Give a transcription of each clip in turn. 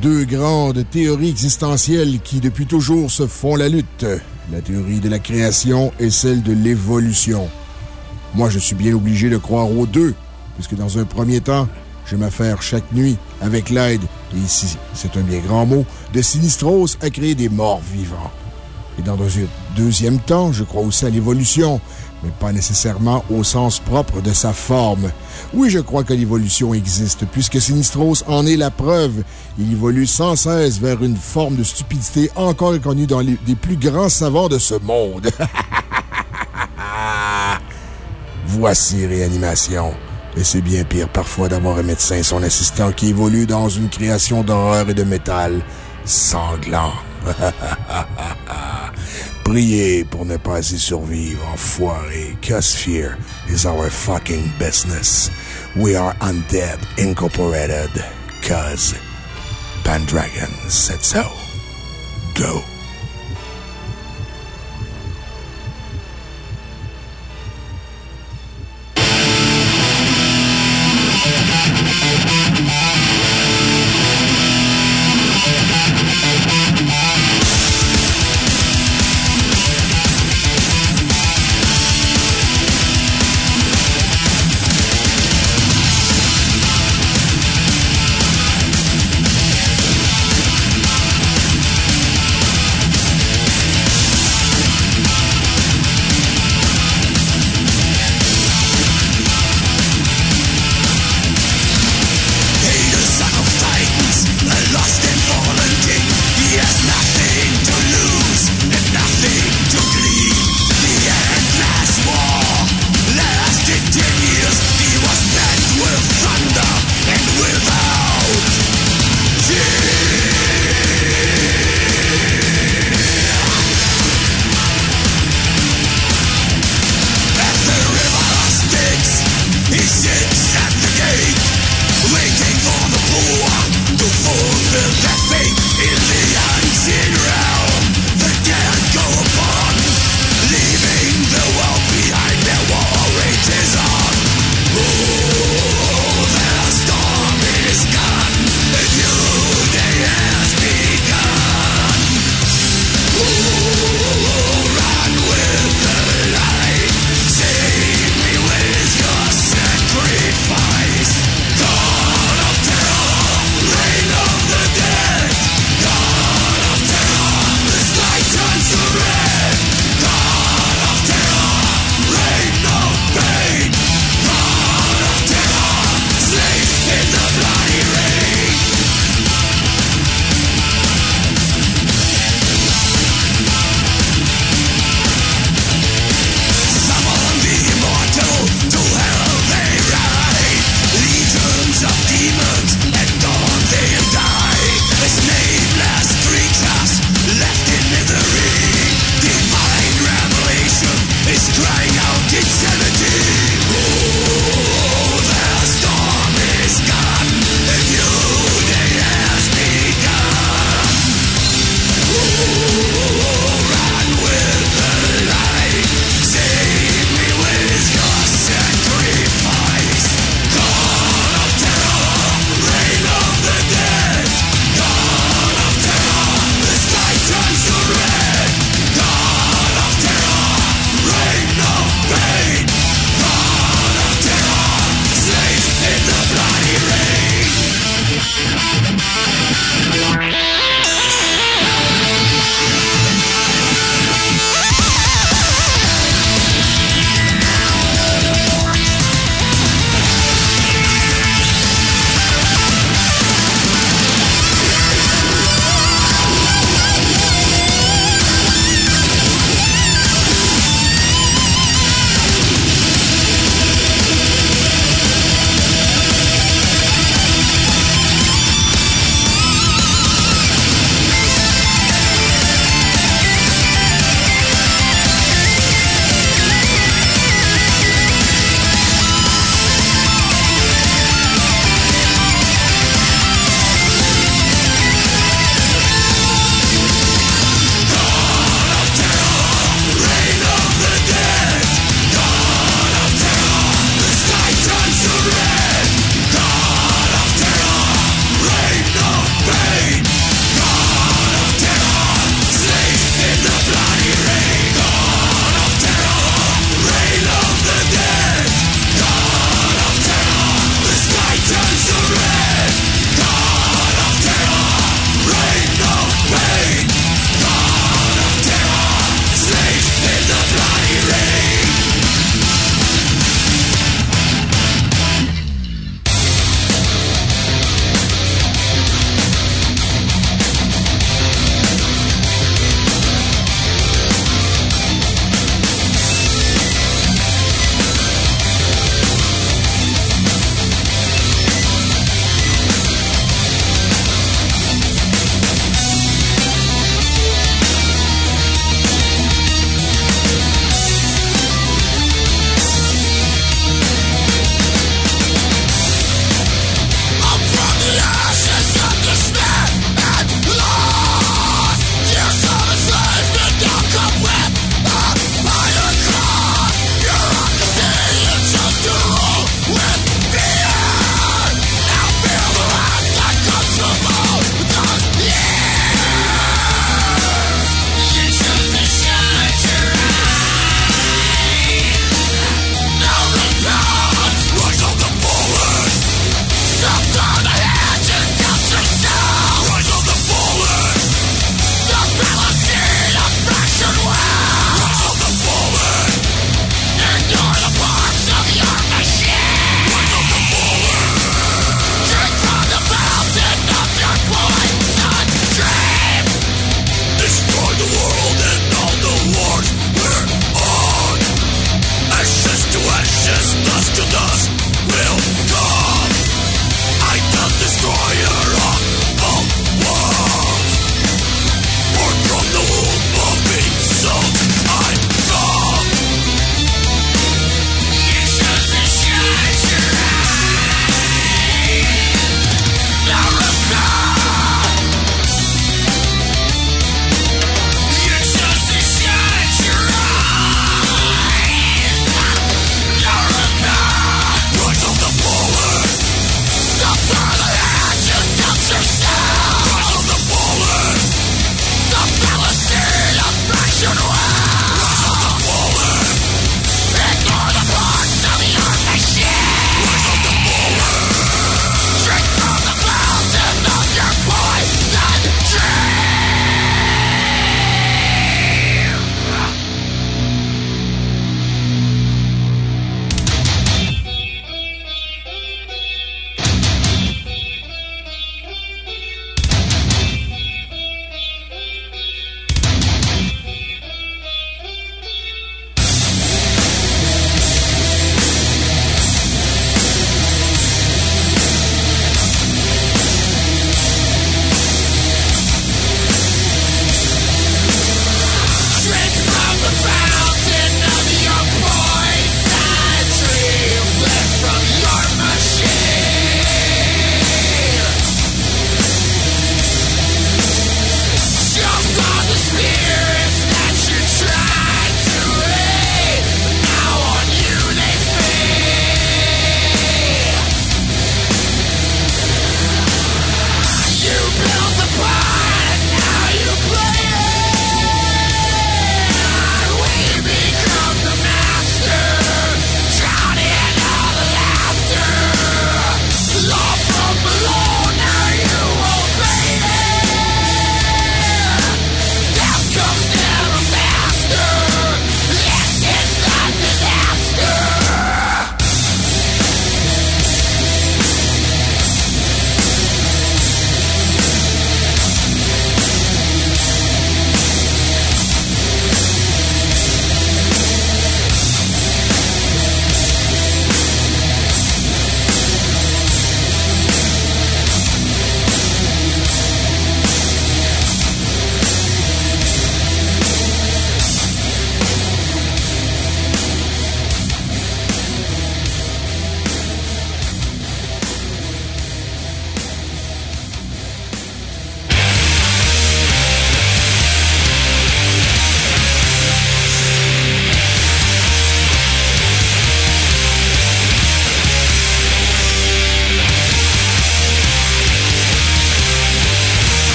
deux grandes théories existentielles qui depuis toujours se font la lutte. La théorie de la création et celle de l'évolution. Moi, je suis bien obligé de croire aux deux, puisque dans un premier temps, je m'affaire chaque nuit avec l'aide, et ici c'est un bien grand mot, de Sinistros à créer des morts vivants. Et dans un deuxième temps, je crois aussi à l'évolution, mais pas nécessairement au sens propre de sa forme. Oui, je crois que l'évolution existe, puisque Sinistros en est la preuve. Il évolue sans cesse vers une forme de stupidité encore inconnue dans les, plus grands savants de ce monde. Voici Réanimation. Et c'est bien pire parfois d'avoir un médecin son assistant qui évolue dans une création d'horreur et de métal sanglant. Priez pour ne pas y survivre, enfoiré, cause fear is our fucking business. We are Undead Incorporated, cause Pandragon said so. Go.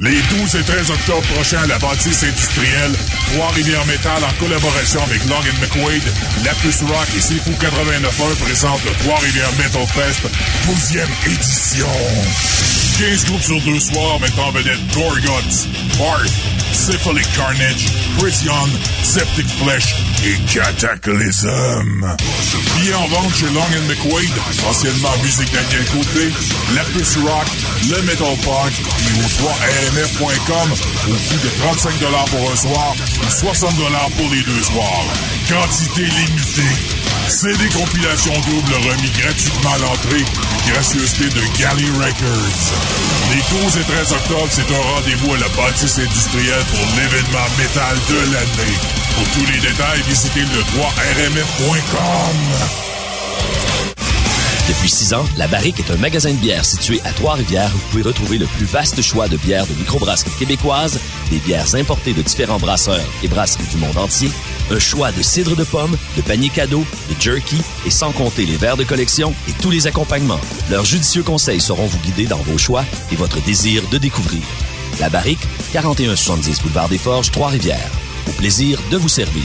Les 12 et 13 octobre prochains à la bâtisse industrielle, Trois-Rivières Métal en collaboration avec Long McQuaid, Lapus Rock et Sifu 89.1 présentent le Trois-Rivières Metal Fest 12e édition. 15 groupes sur deux soirs mettant en vedette Gorguts, Barth, Syphilic Carnage, Chris Septic Flesh et Cataclysm. Billets en vente chez Long McQuaid, anciennement Musique Daniel Côté, Lapus Rock, le Metal Punk et au 3rmf.com au coût de 35 pour un soir et 60 pour les deux soirs. Quantité limitée. CD compilation double remis gratuitement à l'entrée, gracieuseté de Galley Records. Les 12 et 13 octobre, c'est un rendez-vous à la bâtisse industrielle pour l'événement métal de l'année. Pour tous les détails, visitez le 3rmf.com. Depuis six ans, La Barrique est un magasin de bière situé à Trois-Rivières où vous pouvez retrouver le plus vaste choix de bières de microbrasserie québécoises, des bières importées de différents brasseurs et brasseries du monde entier, un choix de cidre de pomme, de paniers cadeaux, de jerky et sans compter les verres de collection et tous les accompagnements. Leurs judicieux conseils sauront vous guider dans vos choix et votre désir de découvrir. La Barrique, 4170 Boulevard des Forges, Trois-Rivières. Au plaisir de vous servir.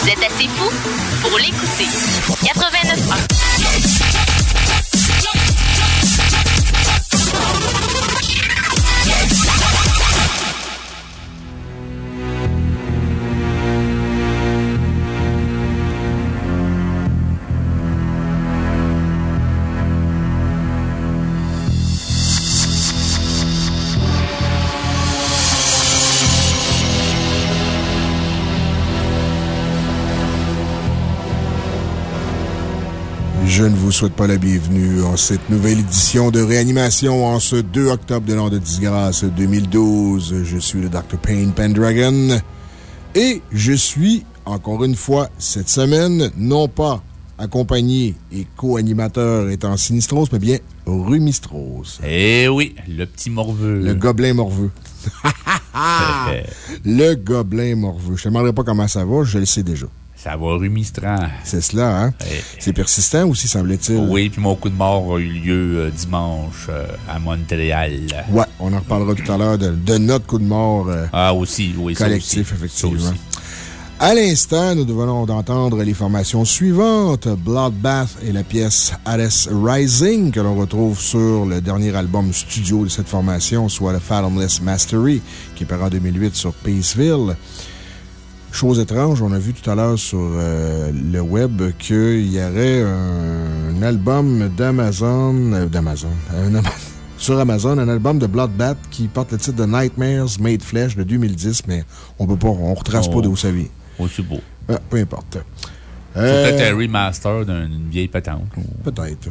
Vous êtes assez fou pour l'écouter. 89 Je souhaite pas la bienvenue en cette nouvelle édition de réanimation en ce 2 octobre de l'an de disgrâce 2012. Je suis le Dr. Payne Pendragon et je suis, encore une fois, cette semaine, non pas accompagné et co-animateur étant Sinistros, mais bien Rumistros. Eh oui, le petit morveux. Le gobelin morveux. le gobelin morveux. Je ne te demanderai pas comment ça va, je le sais déjà. Ça va rumistrant. C'est cela, hein? C'est persistant aussi, semble-t-il. Oui, puis mon coup de mort a eu lieu euh, dimanche euh, à Montréal. Ouais, on en reparlera tout à l'heure de, de notre coup de mort euh, Ah, aussi, oui, collectif, aussi. effectivement. À l'instant, nous venons d'entendre les formations suivantes Bloodbath et la pièce Hades Rising, que l'on retrouve sur le dernier album studio de cette formation, soit le Fathomless Mastery, qui est paru en 2008 sur Peaceville. Chose étrange, on a vu tout à l'heure sur euh, le web qu'il y aurait un, un album d'Amazon, euh, d'Amazon, am- sur Amazon, un album de Bloodbath qui porte le titre de Nightmares Made Flesh de 2010, mais on peut pas, on retrace Oh. pas d'où ça vient. Oh, c'est beau. Ah, peu importe. C'est Euh, peut-être un remaster d'une vieille patente. Peut-être.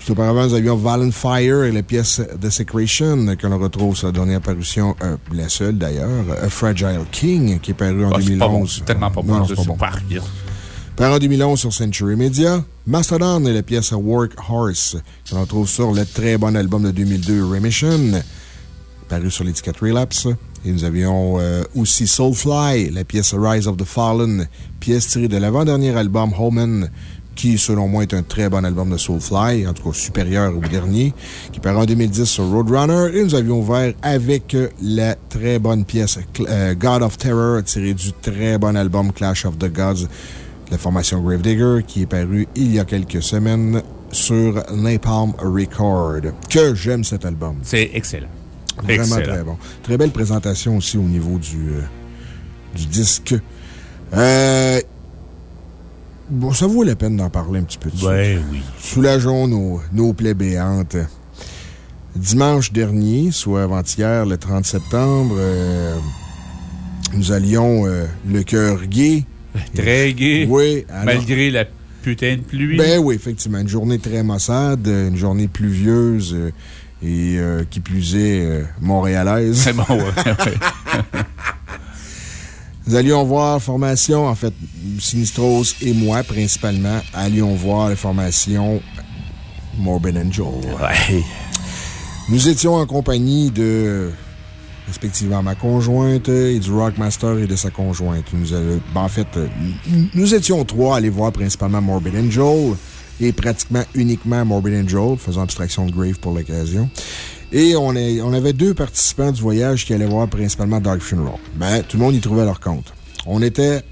Juste auparavant, nous avions Violent Fire et la pièce Desecration que l'on retrouve sur la dernière parution, euh, la seule d'ailleurs, A Fragile King, qui est paru en Ah, c'est pas bon, 2011. c'est tellement pas bon, Non, pas bon. Paru en 2011 sur Century Media. Mastodon et la pièce Work Horse, que l'on trouve sur le très bon album de 2002 Remission, paru sur l'étiquette Relapse. Et nous avions euh, aussi Soulfly, la pièce Rise of the Fallen, pièce tirée de l'avant-dernier album Homan, qui, selon moi, est un très bon album de Soulfly, en tout cas supérieur au dernier, qui paraît en 2010 sur Roadrunner. Et nous avions ouvert avec la très bonne pièce euh, God of Terror, tirée du très bon album Clash of the Gods, de la formation Gravedigger, qui est paru il y a quelques semaines sur Napalm Record. Que j'aime cet album. C'est excellent. Vraiment Excellent. très bon. Très belle présentation aussi au niveau du, euh, du disque. Euh, bon, ça vaut la peine d'en parler un petit peu. de ça. Ouais, oui. Soulageons nos, nos plaies béantes. Dimanche dernier, soit avant-hier, le 30 septembre, euh, nous allions euh, le cœur gai. Très gai. Oui. alors- Malgré la putain de pluie. Ben oui, effectivement. Une journée très maussade, une journée pluvieuse euh, et qui plus est montréalaise. C'est bon, ouais. Nous allions voir formation, en fait, Sinistros et moi principalement, allions voir la formation Morbid Angel. Ouais. Nous étions en compagnie de, respectivement, ma conjointe et du Rockmaster et de sa conjointe. Nous, ben, en fait, nous- nous étions trois à aller voir principalement Morbid Angel et pratiquement uniquement Morbid Angel, faisant abstraction de Grave pour l'occasion. Et on, avait deux participants du voyage qui allaient voir principalement Dark Funeral. Ben, tout le monde y trouvait leur compte. On était.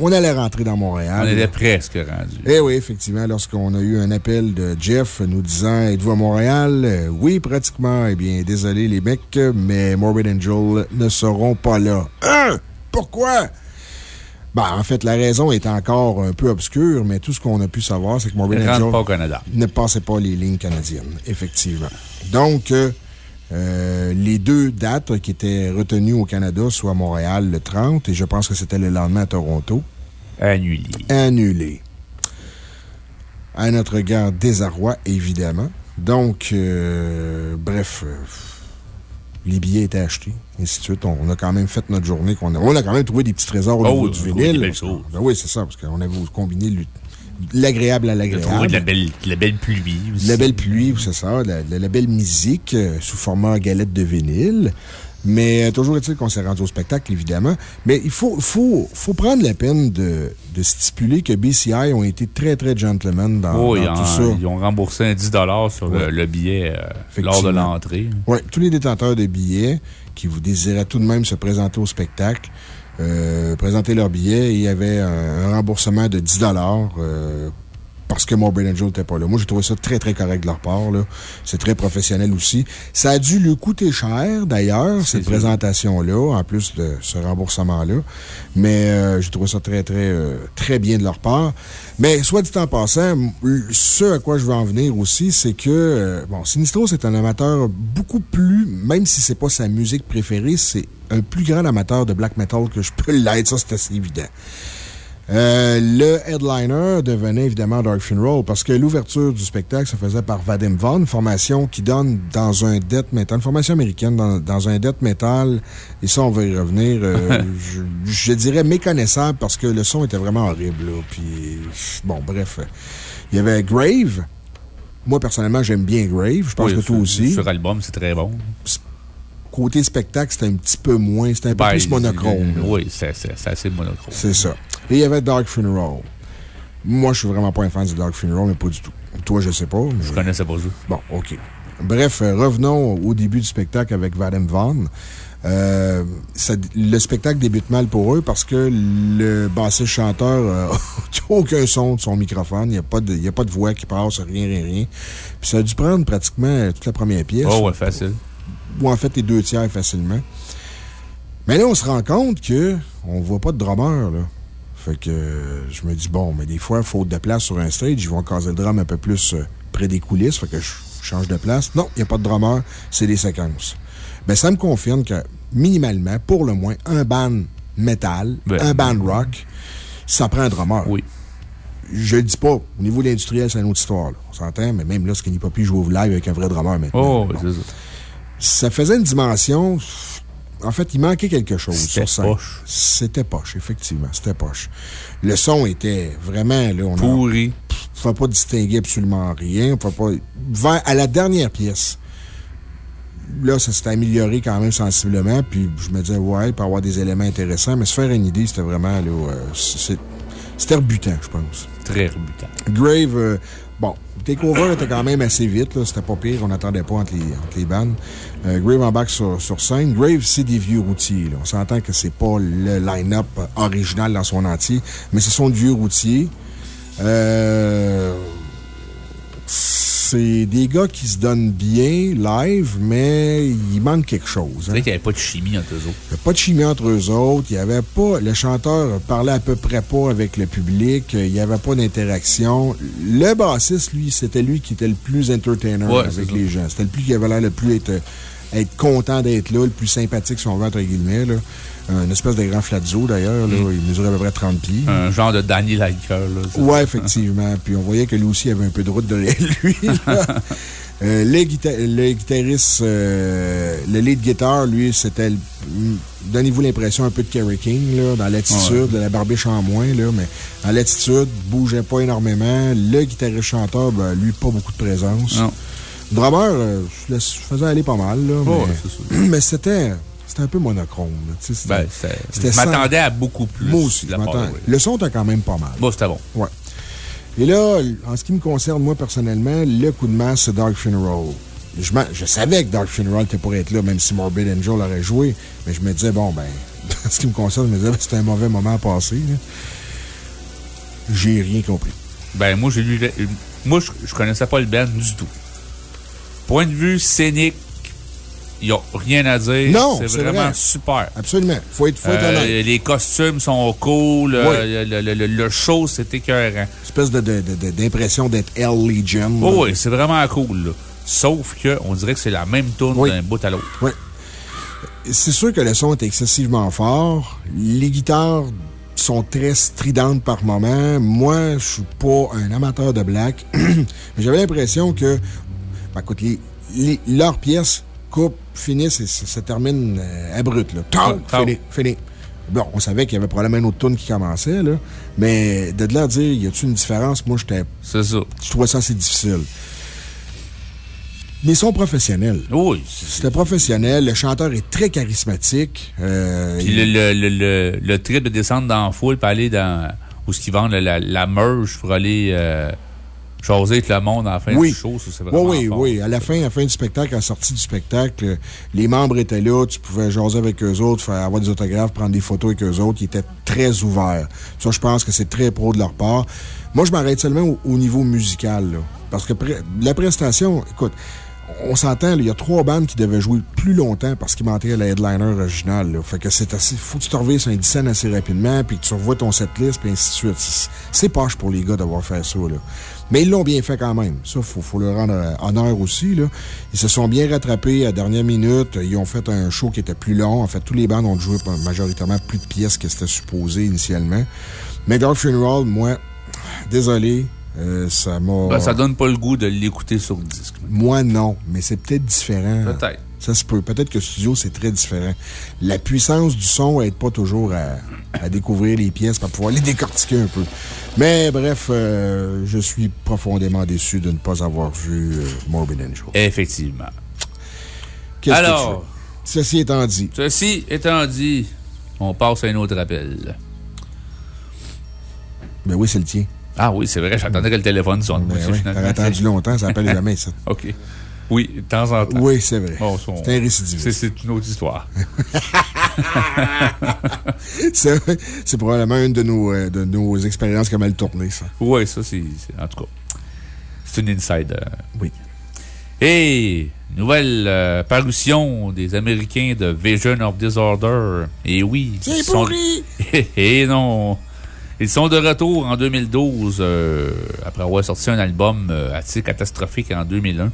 On allait rentrer dans Montréal. On était presque rendu. Eh oui, effectivement, lorsqu'on a eu un appel de Jeff nous disant Êtes-vous à Montréal? Euh, Oui, pratiquement. Eh bien, désolé les mecs, mais Morbid Angel ne seront pas là. Hein Pourquoi? Ben, en fait, la raison est encore un peu obscure, mais tout ce qu'on a pu savoir, c'est que rentrent Angel pas au Canada. ne passait pas les lignes canadiennes, effectivement. Donc, euh, euh, les deux dates qui étaient retenues au Canada, soit Montréal le 30 et je pense que c'était le lendemain à Toronto, Annulé. annulées. À notre grand désarroi, évidemment. Donc, euh, bref, les billets étaient achetés, et ainsi de suite. On, on a quand même fait notre journée. qu'on a, on a quand même trouvé des petits trésors au Oh, niveau oui, du vinyle. Ben oui, c'est ça, parce qu'on avait combiné le- l'agréable à trouvé de la l'agréable. belle, de la belle pluie aussi. La belle pluie, c'est ça, la, belle musique euh, sous format galette de vinyle. Mais euh, toujours est-il qu'on s'est rendu au spectacle, évidemment. Mais il faut, faut, faut prendre la peine de, de stipuler que BCI ont été très, très gentlemen dans, Oh, dans tout ont, ça. ils ont remboursé un 10 sur le, Ouais. le billet euh, lors de l'entrée. Oui, tous les détenteurs de billets qui vous désiraient tout de même se présenter au spectacle, euh, présenter leur billet. Et il y avait un, remboursement de 10 euh, parce que Morbid Angel n'était pas là. Moi, j'ai trouvé ça très, très correct de leur part. là. C'est très professionnel aussi. Ça a dû lui coûter cher, d'ailleurs, cette présentation-là, en plus de ce remboursement-là. Mais euh, j'ai trouvé ça très, très, euh, très bien de leur part. Mais, soit dit en passant, ce à quoi je veux en venir aussi, c'est que, euh, bon, Sinistros est un amateur beaucoup plus, même si c'est pas sa musique préférée, c'est un plus grand amateur de black metal que je peux l'être. Ça, c'est assez évident. Euh, le headliner devenait évidemment Dark Funeral parce que l'ouverture du spectacle se faisait par Vadim Vaughn, formation qui donne dans un death metal, une formation américaine dans, dans un death metal, et ça, on va y revenir, euh, je, je dirais méconnaissable parce que le son était vraiment horrible, là. Puis, bon, bref. Il y avait Grave. Moi, personnellement, j'aime bien Grave. Je pense Oui, que toi sur- aussi. Sur album, c'est très bon. Côté spectacle, c'était un petit peu moins, c'était un peu Ben, plus monochrome. Oui, c'est assez monochrome. C'est ça. Et il y avait Dark Funeral. Moi, je suis vraiment pas un fan du Dark Funeral, mais pas du tout. Toi, je sais pas. Mais... Je connaissais pas ça. Bon, OK. Bref, euh, revenons au début du spectacle avec Vadim Vaughn. Euh, ça- le spectacle débute mal pour eux parce que le bassiste chanteur n'a aucun son de son microphone. Il n'y a, pas de- il y a pas de voix qui passe, rien, rien, rien. Puis ça a dû prendre pratiquement toute la première pièce. Oh, ouais, facile. Ou en fait, les deux tiers facilement. Mais là, on se rend compte que on voit pas de drummer, là. Fait que euh, je me dis, bon, mais des fois, faute de place sur un stage, ils vont caser le drum un peu plus euh, près des coulisses. Fait que je change de place. Non, il n'y a pas de drummer, c'est des séquences. Ben, ça me confirme que, minimalement, pour le moins, un band metal, Ben, un band rock, ça prend un drummer. Oui. Je le dis pas. Au niveau de l'industriel, c'est une autre histoire, là. On s'entend, mais même là, Skinny Poppy joue au live avec un vrai drummer maintenant. Oh, Bon c'est ça. ça faisait une dimension. En fait, il manquait quelque chose C'était sur scène. poche. C'était poche, effectivement. C'était poche. Le son était vraiment, là, on Pourri. ne pouvait pas distinguer absolument rien. On pouvait pas. Vers, à la dernière pièce, là, ça s'était amélioré quand même sensiblement. Puis je me disais, ouais, il peut y avoir des éléments intéressants. Mais se faire une idée, c'était vraiment, là, euh, c'était rebutant, je pense. Très rebutant. Grave, euh, bon, Takeover était quand même assez vite, là. C'était pas pire. On n'attendait pas entre les, entre les bandes. Euh, Grave embarque sur, sur scène. Grave, c'est des vieux routiers, là. On s'entend que c'est pas le line-up original dans son entier, mais ce sont de vieux routiers. Euh, c'est des gars qui se donnent bien live, mais il manque quelque chose. C'est vrai qu'il n'y avait pas de chimie entre eux autres. Il n'y a pas de chimie entre eux autres. Il y avait pas, le chanteur parlait à peu près pas avec le public. Il n'y avait pas d'interaction. Le bassiste, lui, c'était lui qui était le plus entertainer Ouais, avec c'est les gens. C'était le plus qui avait l'air le plus être, être content d'être là, le plus sympathique, si on veut, entre guillemets, là. Un espèce de grand flatzo, d'ailleurs, là. Il mesurait à peu près 30 pieds. Un genre de Danny Liker, Ouais, effectivement. Puis on voyait que lui aussi avait un peu de route derrière lui. Euh, le, guita- le guitariste, euh, le lead guitar, lui, c'était. le- Donnez-vous l'impression un peu de Kerry King, là, dans l'attitude, de la barbiche en moins, là, mais dans l'attitude, bougeait pas énormément. Le guitariste chanteur, ben, lui, pas beaucoup de présence. Non. Drummer, euh, je le faisais aller pas mal, là. Ouais, mais mais c'était. C'était un peu monochrome, Ben, je sans- m'attendais à beaucoup plus. Moi aussi, je part. Le son était quand même pas mal. Bon, c'était bon. Ouais. Et là, en ce qui me concerne, moi, personnellement, le coup de masse, c'est Dark Funeral. Je, je savais que Dark Funeral était pour être là, même si Morbid Angel aurait joué. Mais je me disais, bon, ben, en ce qui me concerne, je me disais, ben, c'était un mauvais moment à passer. J'ai rien compris. Ben, moi, j'ai lu. Moi, je, je connaissais pas le band du tout. Point de vue scénique, il n'y a rien à dire. Non, c'est vraiment vrai. super. Absolument. Faut être, faut être Euh, les costumes sont cool. euh. Le, le- le- le show, c'est écœurant. Espèce de- de- de- de- d'impression d'être Hell Legion. Oh, oui, c'est vraiment cool. là. Sauf que on dirait que c'est la même tourne Oui. d'un bout à l'autre. Ouais. C'est sûr que le son est excessivement fort. Les guitares sont très stridentes par moment. Moi, je suis pas un amateur de black. Mais j'avais l'impression que, ben, écoute, les- les- leurs pièces coupent, finissent et se terminent euh, abruptes, là. Tau. fini, fini. Bon, on savait qu'il y avait probablement une autre tune qui commençait, là. Mais de là à dire, y a-tu une différence? Moi, j'étais, C'est ça. je trouvais ça assez difficile. Mais ils sont professionnels. Oui. c'est- C'était professionnel. Le chanteur est très charismatique. Euh, Puis le, le, le, le, le trip de descendre dans la foule, puis aller dans. Où ce qu'ils vendent la, la, la merge pour aller euh, jaser avec le monde à la fin Oui. du show, ça, c'est Oui, oui, fort. oui. À la fin, à la fin du spectacle, à la sortie du spectacle, les membres étaient là, tu pouvais jaser avec eux autres, faire avoir des autographes, prendre des photos avec eux autres. Ils étaient très ouverts. Ça, je pense que c'est très pro de leur part. Moi, je m'arrête seulement au, au niveau musical, là. Parce que la prestation, écoute, on s'entend, là, il y a trois bandes qui devaient jouer plus longtemps parce qu'il manquait la headliner originale. Là. Fait que c'est assez. Faut que tu te revises sur un 10 scènes assez rapidement, puis que tu revois ton setlist, puis ainsi de suite. C'est- C'est poche pour les gars d'avoir fait ça, là. Mais ils l'ont bien fait quand même. Ça, faut, faut leur rendre euh, honneur aussi, là. Ils se sont bien rattrapés à la dernière minute. Ils ont fait un show qui était plus long. En fait, tous les bandes ont joué majoritairement plus de pièces que c'était supposé initialement. Mais Dark Funeral, moi, désolé, euh, ça m'a. Ben, ça donne pas le goût de l'écouter sur disque. Moi, non, mais c'est peut-être différent. Peut-être. Ça se peut. Peut-être que studio, c'est très différent. La puissance du son aide pas toujours à, à découvrir les pièces pour pouvoir les décortiquer un peu. Mais bref, euh, je suis profondément déçu de ne pas avoir vu euh, Morbid Angel. Effectivement. Qu'est-ce que tu? Ceci étant dit, ceci étant dit, on passe à un autre appel. ben oui, c'est le tien. Ah oui, c'est vrai, j'attendais que le téléphone sonne. Ben oui, t'as attendu longtemps, ça appelle jamais, ça. OK. Oui, de temps en temps. Oui, c'est vrai. Bon, son- C'est un récidiviste. C'est une autre histoire. C'est probablement une de nos, euh, de nos expériences qui a mal tourné, ça. Oui, ça, c'est. En tout cas, c'est une inside. euh. Oui. Et nouvelle euh, parution des Américains de Vision of Disorder. Et oui. C'est sont- pourri! Et non. Ils sont de retour en 2012, euh, après avoir sorti un album assez catastrophique en 2001.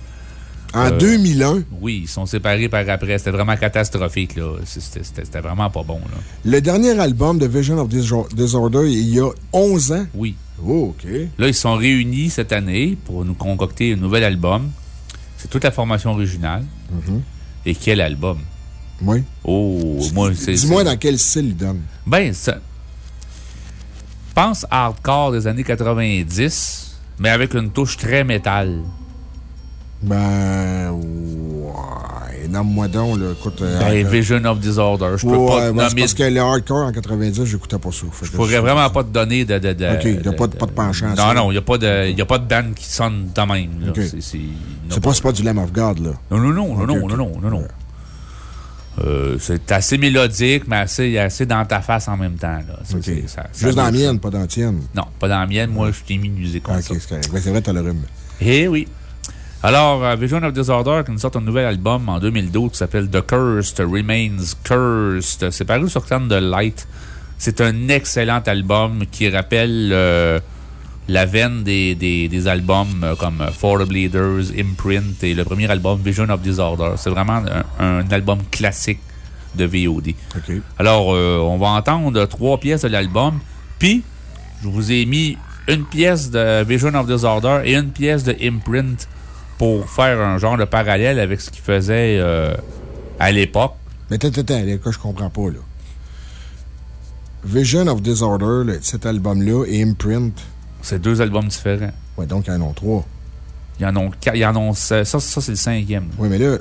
En Euh, 2001, Oui, ils sont séparés par après. C'était vraiment catastrophique, là. C'était vraiment pas bon, là. le dernier album de Vision of Disor- Disorder, il y a 11 ans? Oui. Oh, OK. Là, ils se sont réunis cette année pour nous concocter un nouvel album. C'est toute la formation originale. Et quel album? Oui. Oh, moi, c'est. Dis-moi dans quel style il donne. Ben, ça. Pense hardcore des années 90, mais avec une touche très métal. Ben, ouais. Nomme-moi donc, là. Écoute, euh, Ben, Vision of Disorder. Je peux ouais, pas nommer. parce que le hardcore en 90, j'écoutais pas ça. Je pourrais vraiment pas te donner de. de, de OK, il n'y a pas de, pas de penchant. Non, non, il n'y a, pas de- il y a pas de band qui sonne de même. C'est- pas, pas du Lamb of God, là. Non, non, non, non, Ok, non, non, non, non, non. Euh, c'est assez mélodique, mais assez, assez dans ta face en même temps. Là. Ça- ça Juste dans la mienne, pas dans la tienne. Non, pas dans la mienne. Moi, je t'ai mis une musique comme ça. Ben, c'est vrai, t'as le rhume. Eh oui. Alors, euh, Vision of Disorder qui nous sort un nouvel album en 2012 qui s'appelle The Cursed Remains Cursed. C'est paru sur Clan de Light. C'est un excellent album qui rappelle euh, la veine des, des, des albums euh, comme For the Bleeders, Imprint et le premier album Vision of Disorder. C'est vraiment un, un album classique de VOD. Alors, euh, on va entendre trois pièces de l'album. Puis, je vous ai mis une pièce de Vision of Disorder et une pièce de Imprint pour faire un genre de parallèle avec ce qu'il faisait euh, à l'époque. Mais attends, attends, je comprends pas, là. Vision of Disorder, là, cet album-là, et Imprint. C'est deux albums différents. Ouais, donc il y en a trois. Il y en a quatre. Il y en a, ça, ça c'est le cinquième. Oui, mais là,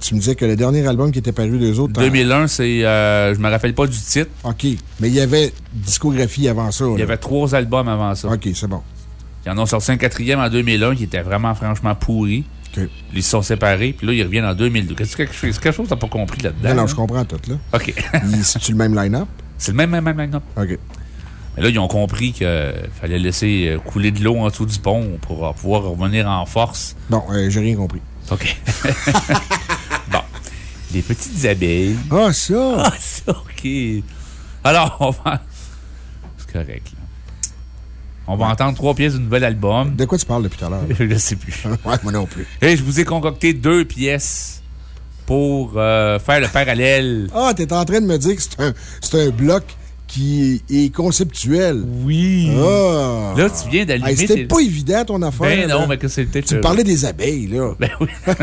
tu me disais que le dernier album qui était paru d'eux autres. 2001, c'est. Euh, je me rappelle pas du titre. OK. Mais il y avait discographie avant ça. Il y avait trois albums avant ça. OK, c'est bon. Ils en ont sorti un quatrième en 2001 qui était vraiment franchement pourri. Ils se sont séparés, puis là, ils reviennent en 2002. Qu'est-ce que c'est quelque chose que t'as pas compris là-dedans? Non, non, là? je comprends tout, là. OK. C'est-tu le même line-up? c'est le même, même, même line-up. OK. Mais là, ils ont compris qu'il fallait laisser euh, couler de l'eau en dessous du pont pour euh, pouvoir revenir en force. Bon, euh, j'ai rien compris. OK. bon. Les petites abeilles. Ah, ça! Ah, ça, OK. Alors, on va. C'est correct, là. On va entendre trois pièces du nouvel album. De quoi tu parles depuis tout à l'heure? Je sais plus. ouais, moi non plus. Et je vous ai concocté deux pièces pour euh, faire le parallèle. Ah, t'es en train de me dire que c'est un, bloc qui est conceptuel. Oui. Ah. Là, tu viens d'allumer Hey, C'était pas évident, ton affaire. Ben non, là. mais que c'était. Tu parlais des abeilles, là. Ben oui.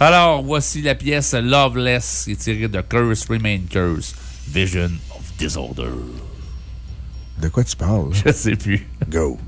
Alors, voici la pièce Loveless, qui est tirée de Curse Remain Curse, Vision of Disorder. De quoi tu parles? Je sais plus. Go.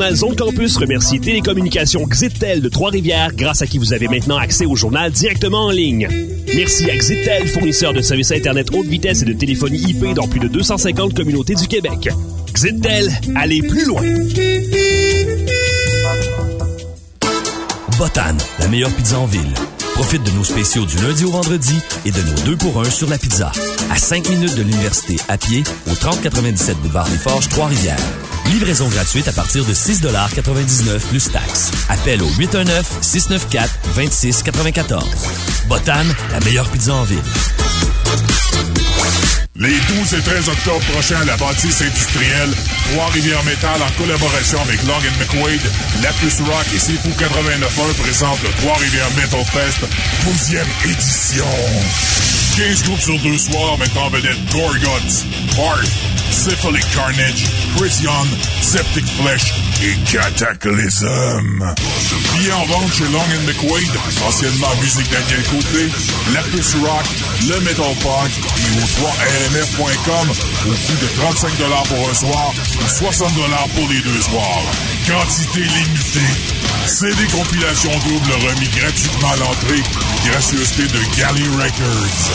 Journal Zone Campus remercie Télécommunications Xitel de Trois-Rivières, grâce à qui vous avez maintenant accès au journal directement en ligne. Merci à Xitel, fournisseur de services Internet haute vitesse et de téléphonie IP dans plus de 250 communautés du Québec. Xitel, allez plus loin! Botan, la meilleure pizza en ville. Profite de nos spéciaux du lundi au vendredi et de nos deux pour un sur la pizza. À 5 minutes de l'université à pied au 3097 boulevard des Forges, Trois-Rivières. Livraison gratuite à partir de 6,99 plus taxes. Appel au 819-694-2694. Botan, la meilleure pizza en ville. Les 12 et 13 octobre prochains à la bâtisse industrielle, Trois-Rivières Métal en collaboration avec Long McQuaid, Lapus Rock et Sifu 89.1 présentent le Trois-Rivières Metal Fest 12e édition. 15 groupes sur deux soirs mettant en vedette Gorguts, Barth, Syphilic Carnage, Chris Septic Flesh et Cataclysm. Billets en vente chez Long McQuaid, anciennement Musique Daniel Côté, Lapus Rock, le Metal Punk et au 3rmf.com au coût de 35 pour un soir ou 60 pour les deux soirs. Quantité limitée. CD compilation double remis gratuitement à l'entrée. Gracieuseté de Galley Records.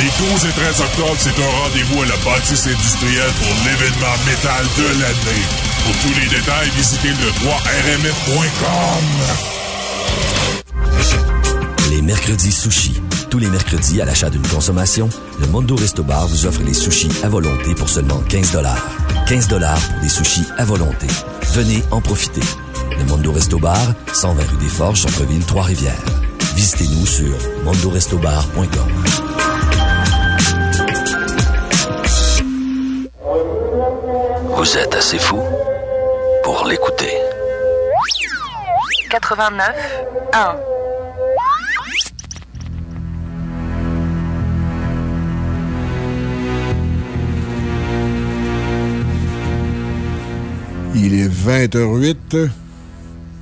Les 12 et 13 octobre, c'est un rendez-vous à la bâtisse industrielle pour l'événement métal de l'année. Pour tous les détails, visitez le 3rmf.com. Les mercredis sushis. Tous les mercredis, à l'achat d'une consommation, le Mondo Resto Bar vous offre les sushis à volonté pour seulement 15 15 pour des sushis à volonté. Venez en profiter. Le Mondo Resto Bar, 120 rue des Forges, Centre-Ville, Trois-Rivières. Visitez-nous sur mondorestobar.com. Vous êtes assez fou pour l'écouter. 89 1 Il est 20h08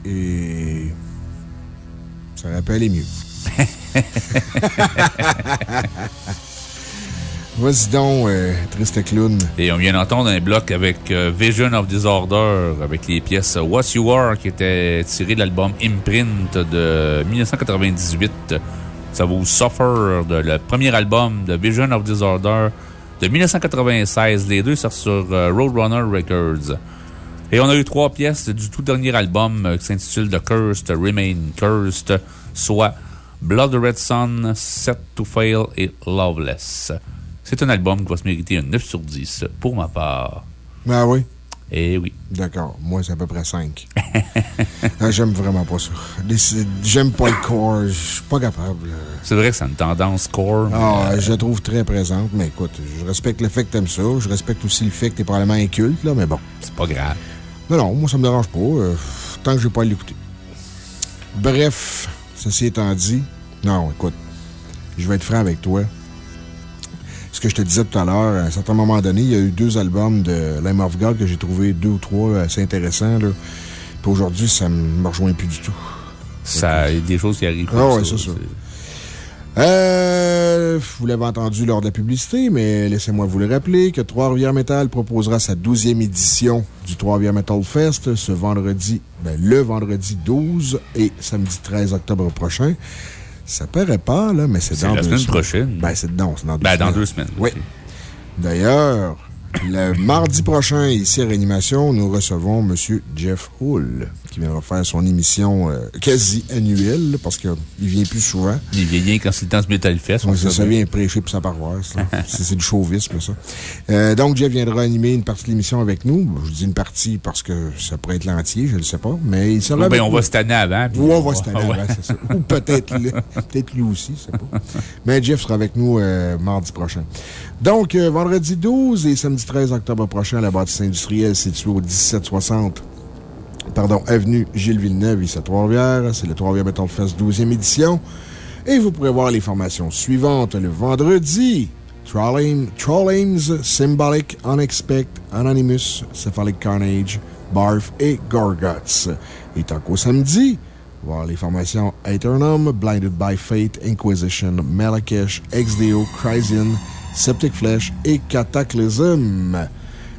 et ça aurait pu aller mieux. Vas-y donc, euh, triste clown. Et on vient d'entendre un bloc avec euh, Vision of Disorder, avec les pièces What You Are, qui était tiré de l'album Imprint de 1998. Ça vaut Suffer, de, le premier album de Vision of Disorder de 1996. Les deux sortent sur euh, Roadrunner Records. Et on a eu trois pièces du tout dernier album euh, qui s'intitule The Cursed Remain Cursed, soit Blood Red Sun, Set to Fail et Loveless. C'est un album qui va se mériter un 9 sur 10 pour ma part. Ah oui? Eh oui. D'accord. Moi, c'est à peu près 5. Ah, j'aime vraiment pas ça. J'aime pas le core. Je suis pas capable. C'est vrai que c'est une tendance core. Ah, je la trouve très présente, mais écoute, je respecte le fait que t'aimes ça. Je respecte aussi le fait que t'es probablement inculte, là, mais bon. C'est pas grave. Non, non, moi, ça me dérange pas. euh, tant que je vais pas à l'écouter. Bref, ceci étant dit, non, écoute, je vais être franc avec toi. Ce que je te disais tout à l'heure, à un certain moment donné, il y a eu deux albums de Lamb of God que j'ai trouvé deux ou trois assez intéressants. Là. Puis aujourd'hui, ça me rejoint plus du tout. Ça, il y a des choses qui arrivent. Ah ouais, c'est ça. Euh, vous l'avez entendu lors de la publicité, mais laissez-moi vous le rappeler que Trois-Rivières Metal proposera sa 12e édition du Trois-Rivières Metal Fest ce vendredi, ben, le vendredi 12 et samedi 13 octobre prochain. Ça paraît pas, là, mais c'est C'est dans la deux semaine semaines. prochaine. Ben, c'est dans, c'est dans deux Ben, semaines. dans deux semaines. Oui. D'ailleurs, le mardi prochain, ici à Réanimation, nous recevons M. Jeff Hull, qui viendra faire son émission euh, quasi annuelle, parce qu'il vient plus souvent. Il vieillit quand c'est le temps de Metal Fest. on Oui, ça, bien. vient prêcher pour sa paroisse. C'est du chauvisme, ça. Euh, donc, Jeff viendra animer une partie de l'émission avec nous. Je dis une partie parce que ça pourrait être l'entier, je ne sais pas. Mais il sera avec ben, on nous. va se tanner avant. on va se tanner avant, c'est ça. Ou peut-être lui, peut lui aussi, je sais pas. Mais Jeff sera avec nous euh, mardi prochain. Donc, euh, vendredi 12 et samedi 13 octobre prochain, la bâtisse industrielle située au 1760 pardon, avenue Gilles Villeneuve, ici à Trois-Rivières. C'est le Trois-Rivières Metal Fest 12e édition. Et vous pourrez voir les formations suivantes le vendredi. Trollheims, Symbolic, Unexpect, Anonymous, Cephalic Carnage, Barf et Gorguts. Et tant qu'au samedi, voir les formations Aeternum, Blinded by Fate, Inquisition, Malakesh, XDO, Chrysian, Septic Flesh et Cataclysm.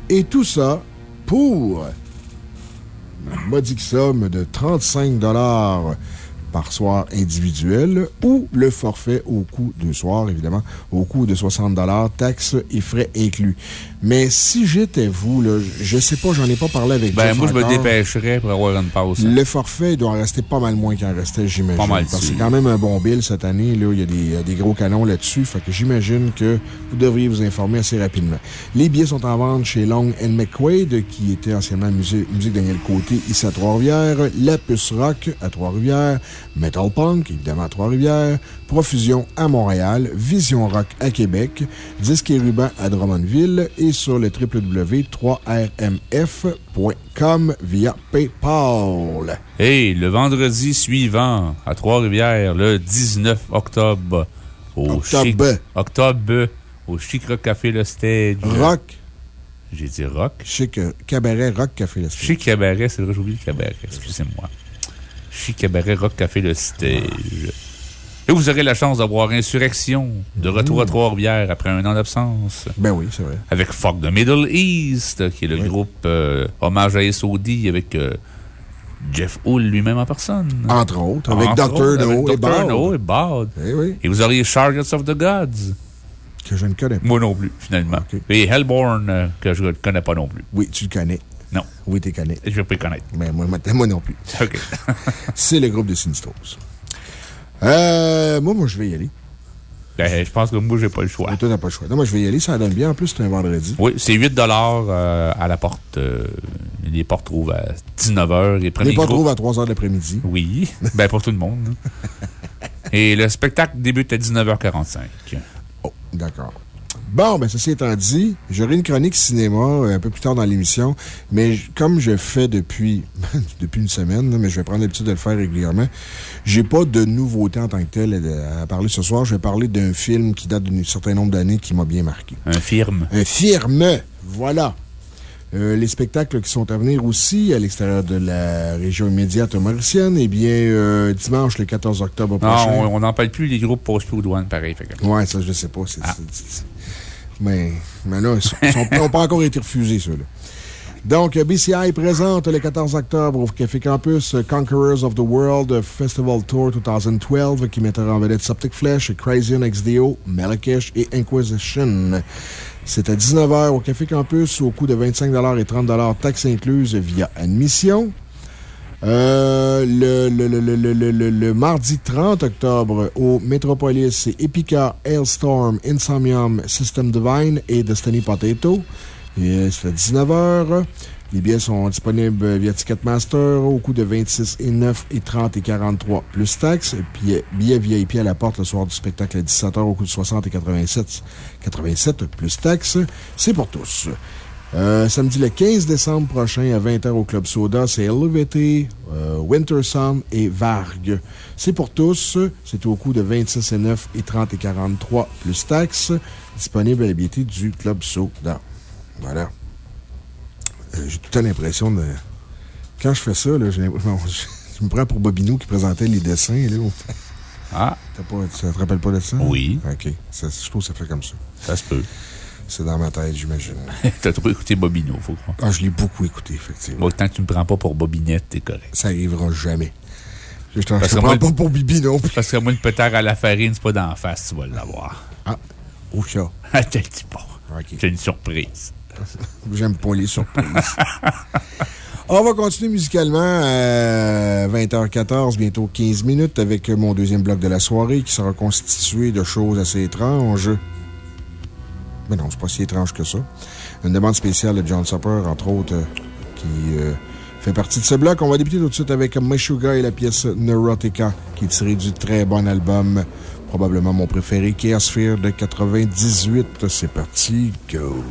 Et tout ça pour modique somme de 35 par soir individuel ou le forfait au coût de soir, évidemment, au coût de 60 taxes et frais inclus. Mais si j'étais vous, là, je sais pas, j'en ai pas parlé avec Ben, moi, je me dépêcherais pour avoir une pause. Le forfait doit en rester pas mal moins qu'il en restait, j'imagine. Pas mal, Parce que c'est quand même un bon bill cette année. Là, il y a des, il y a des gros canons là-dessus. Fait que j'imagine que vous devriez vous informer assez rapidement. Les billets sont en vente chez Long McQuaid, qui était anciennement musique, musique Daniel Côté, ici à Trois-Rivières. La Puce Rock à Trois-Rivières. Metal Punk, évidemment à Trois-Rivières. Profusion à Montréal. Vision Rock à Québec. Disque et ruban à Drummondville. Et sur le www.3rmf.com via PayPal. Et le vendredi suivant, à Trois-Rivières, le 19 octobre, au Octobre. Chic, octobre, au Chic Rock Café Le Stage. Rock. J'ai dit rock. Chic euh, Cabaret Rock Café Le Stage. Chic Cabaret, c'est vrai, j'ai oublié le cabaret, excusez-moi. Chic Cabaret Rock Café Le Stage. Et vous aurez la chance d'avoir Insurrection de retour à Trois-Rivières après un an d'absence. Ben oui, c'est vrai. Avec Fuck the Middle East, qui est le groupe euh, hommage à SOD avec euh, Jeff Hull lui-même en personne. Entre autres, avec Dr. No et. Bard. No et Bard. Eh oui. Et vous auriez Chariots of the Gods. Que je ne connais pas. Moi non plus, finalement. Et Hellborn, euh, que je ne connais pas non plus. Oui, tu le connais. Non. Oui, tu connais. Je ne vais pas connaître. Mais moi, moi, non plus. OK. c'est le groupe de Sinistros. Euh, moi, moi, je vais y aller. Ben, je pense que moi, j'ai pas le choix. Toi, t'as pas le choix. Non, moi, je vais y aller. Ça donne bien. En plus, c'est un vendredi. Oui, c'est 8 euh, à la porte. euh, les portes trouvent à 19h. Et Les pas trouvent à 3 h de l'après-midi. Oui. ben, pour tout le monde. hein. Et le spectacle débute à 19h45. Oh, d'accord. Bon, ben, ceci étant dit, j'aurai une chronique cinéma euh, un peu plus tard dans l'émission, mais comme je fais depuis, depuis une semaine, mais je vais prendre l'habitude de le faire régulièrement, j'ai pas de nouveauté en tant que telle à, à parler ce soir. Je vais parler d'un film qui date d'un certain nombre d'années qui m'a bien marqué. Un firme. Un firme! Voilà! Euh, les spectacles qui sont à venir aussi à l'extérieur de la région immédiate mauricienne, eh bien, euh, dimanche le 14 octobre prochain. Non, on n'en parle plus, les groupes posent plus aux douanes, pareil. Que- Ouais, ça, je sais pas. c'est- c'est- Mais, mais là, ils n'ont pas encore été refusés, ceux-là. Donc, BCI présente le 14 octobre au Café Campus euh, Conquerors of the World Festival Tour 2012 qui mettra en vedette Septic Flesh, Crazy XDO, Malakesh et Inquisition. C'est à 19h au Café Campus au coût de 25 et 30 taxes incluses via admission. Euh, le, le, le, le, mardi 30 octobre au Metropolis, c'est Epica, Hailstorm, Insomnium, System Divine et Destiny Potato. C'est à 19h. Les billets sont disponibles via Ticketmaster au coût de 26 et 9 et 30 et 43 plus taxes. Euh, billets VIP à la porte le soir du spectacle à 17h au coût de 60 et 87, 87 plus taxes. C'est pour tous. Euh, samedi le 15 décembre prochain à 20h au Club Soda, c'est LVT, euh, Winter Sun et Vargue. C'est pour tous. C'est au coût de 26 et 9 et 30 et 43 plus taxes. Disponible à la billetterie du Club Soda. Voilà. Euh, J'ai tout temps l'impression de. Quand je fais ça, là, j'ai l'impression- bon, je, je me prends pour Bobineau qui présentait les dessins. Là. Ah. T'as Pas, ça te rappelle pas de ça? Oui. OK. Ça, je trouve que ça fait comme ça. Ça se peut. C'est dans ma tête, j'imagine. T'as trop écouté Bobino, faut croire. Ah, je l'ai beaucoup écouté, effectivement. Bon, tant que tu me prends pas pour Bobinette, t'es correct. Ça arrivera jamais. Je te prends moi- pas pour Bibi non plus. Parce que moi, le pétard à la farine, c'est pas d'en face, tu vas l'avoir. Ah, où ça? Ah, le dis pas. C'est une surprise. J'aime pas les surprises. On va continuer musicalement à 20h14, bientôt 15 minutes, avec mon deuxième bloc de la soirée qui sera constitué de choses assez étranges. Mais non, c'est pas si étrange que ça. Une demande spéciale de John Supper, entre autres, euh, qui euh, fait partie de ce bloc. On va débuter tout de suite avec Meshuga et la pièce Neurotica, qui est tirée du très bon album, probablement mon préféré, Chaosphere de 98. C'est parti, go!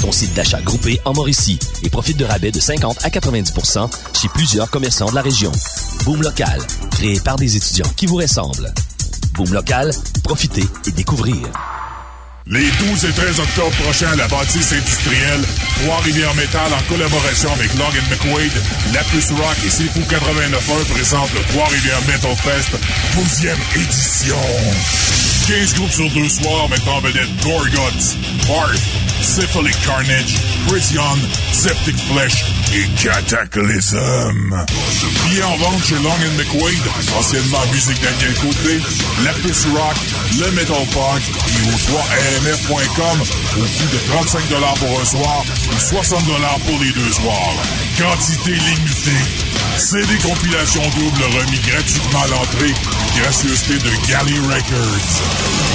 Ton site d'achat groupé en Mauricie, et profite de rabais de 50 à 90% chez plusieurs commerçants de la région. Boom Local, créé par des étudiants qui vous ressemblent. Boom Local, profitez et découvrez. Les 12 et 13 octobre prochains à la bâtisse industrielle, Trois-Rivières Métal en collaboration avec Long McQuaid, La Plus Rock et Sifu 89.1 présentent le Trois-Rivières Metal Fest 12e édition. 15 groupes sur deux soirs mettant en vedette Gorguts, Hearth, Syphilic Carnage, Chris Septic Flesh et Cataclysm. Billets en vente chez Long McQuaid, anciennement Musique Daniel Côté, La Plus Rock, Le Metal Punk et au 3rmf.com au coût de 35 pour un soir et 60 pour les deux soirs. Quantité limitée. CD compilation double remis gratuitement à l'entrée. Gracieuseté de Galley Records.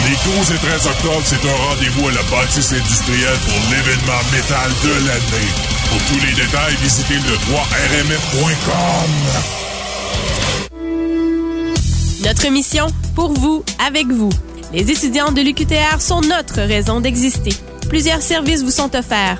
Les 12 et 13 octobre, c'est un rendez-vous à la bâtisse industrielle pour l'événement métal de l'année. Pour tous les détails, visitez le 3rmf.com. Notre mission, pour vous, avec vous. Les étudiants de l'UQTR sont notre raison d'exister. Plusieurs services vous sont offerts.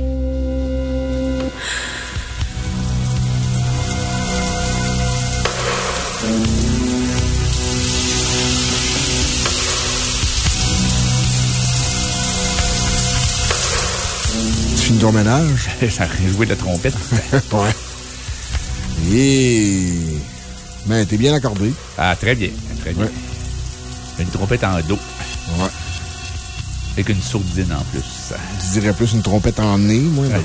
Tu finis ton ménage? J'ai joué de la trompette. ouais. Et. Ben, t'es bien accordé. Ah, très bien. Très bien. Ouais. Une trompette en dos. Ouais. Avec une sourdine en plus. Je dirais plus une trompette en nez, moi.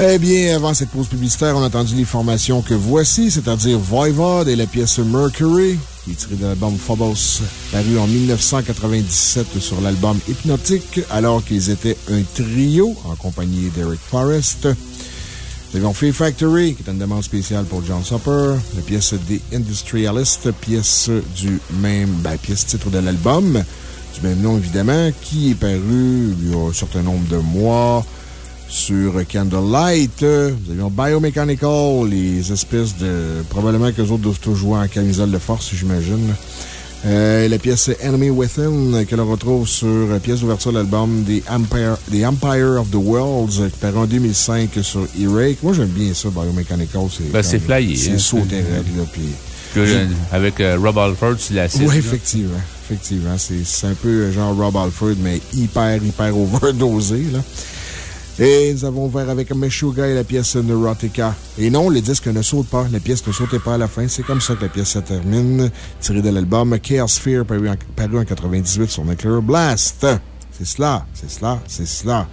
Eh bien, avant cette pause publicitaire, on a entendu les formations que voici, c'est-à-dire Voivod et la pièce Mercury, qui est tirée de l'album Phobos, paru en 1997 sur l'album Hypnotique, alors qu'ils étaient un trio en compagnie d'Eric Forrest. Nous avions Fear Factory, qui est une demande spéciale pour John Supper, la pièce des Industrialists, pièce du même, ben, pièce titre de l'album, du même nom évidemment, qui est paru il y a un certain nombre de mois sur Candlelight. Nous avions Biomechanical, les espèces de. Probablement que les autres doivent tous jouer en camisole de force, j'imagine. Euh, la pièce Enemy Within, que l'on retrouve sur la pièce d'ouverture de l'album The Empire, The Empire of the Worlds, qui paraît en 2005 sur E-Rake. Moi, j'aime bien ça, Biomechanical. C'est Ben, c'est flyé, C'est hein. sauté là. Puis. Euh, avec euh, Rob Alford sur la Oui, effectivement. Effectivement. C'est c'est un peu genre Rob Alford, mais hyper, hyper overdosé, là. Et nous avons ouvert avec Meshuga et la pièce Neurotica. Et non, le disque ne saute pas. La pièce ne sautait pas à la fin. C'est comme ça que la pièce se termine. Tirée de l'album Chaos Sphere, paru en, paru en 98 sur Nuclear Blast. C'est cela, c'est cela, c'est cela.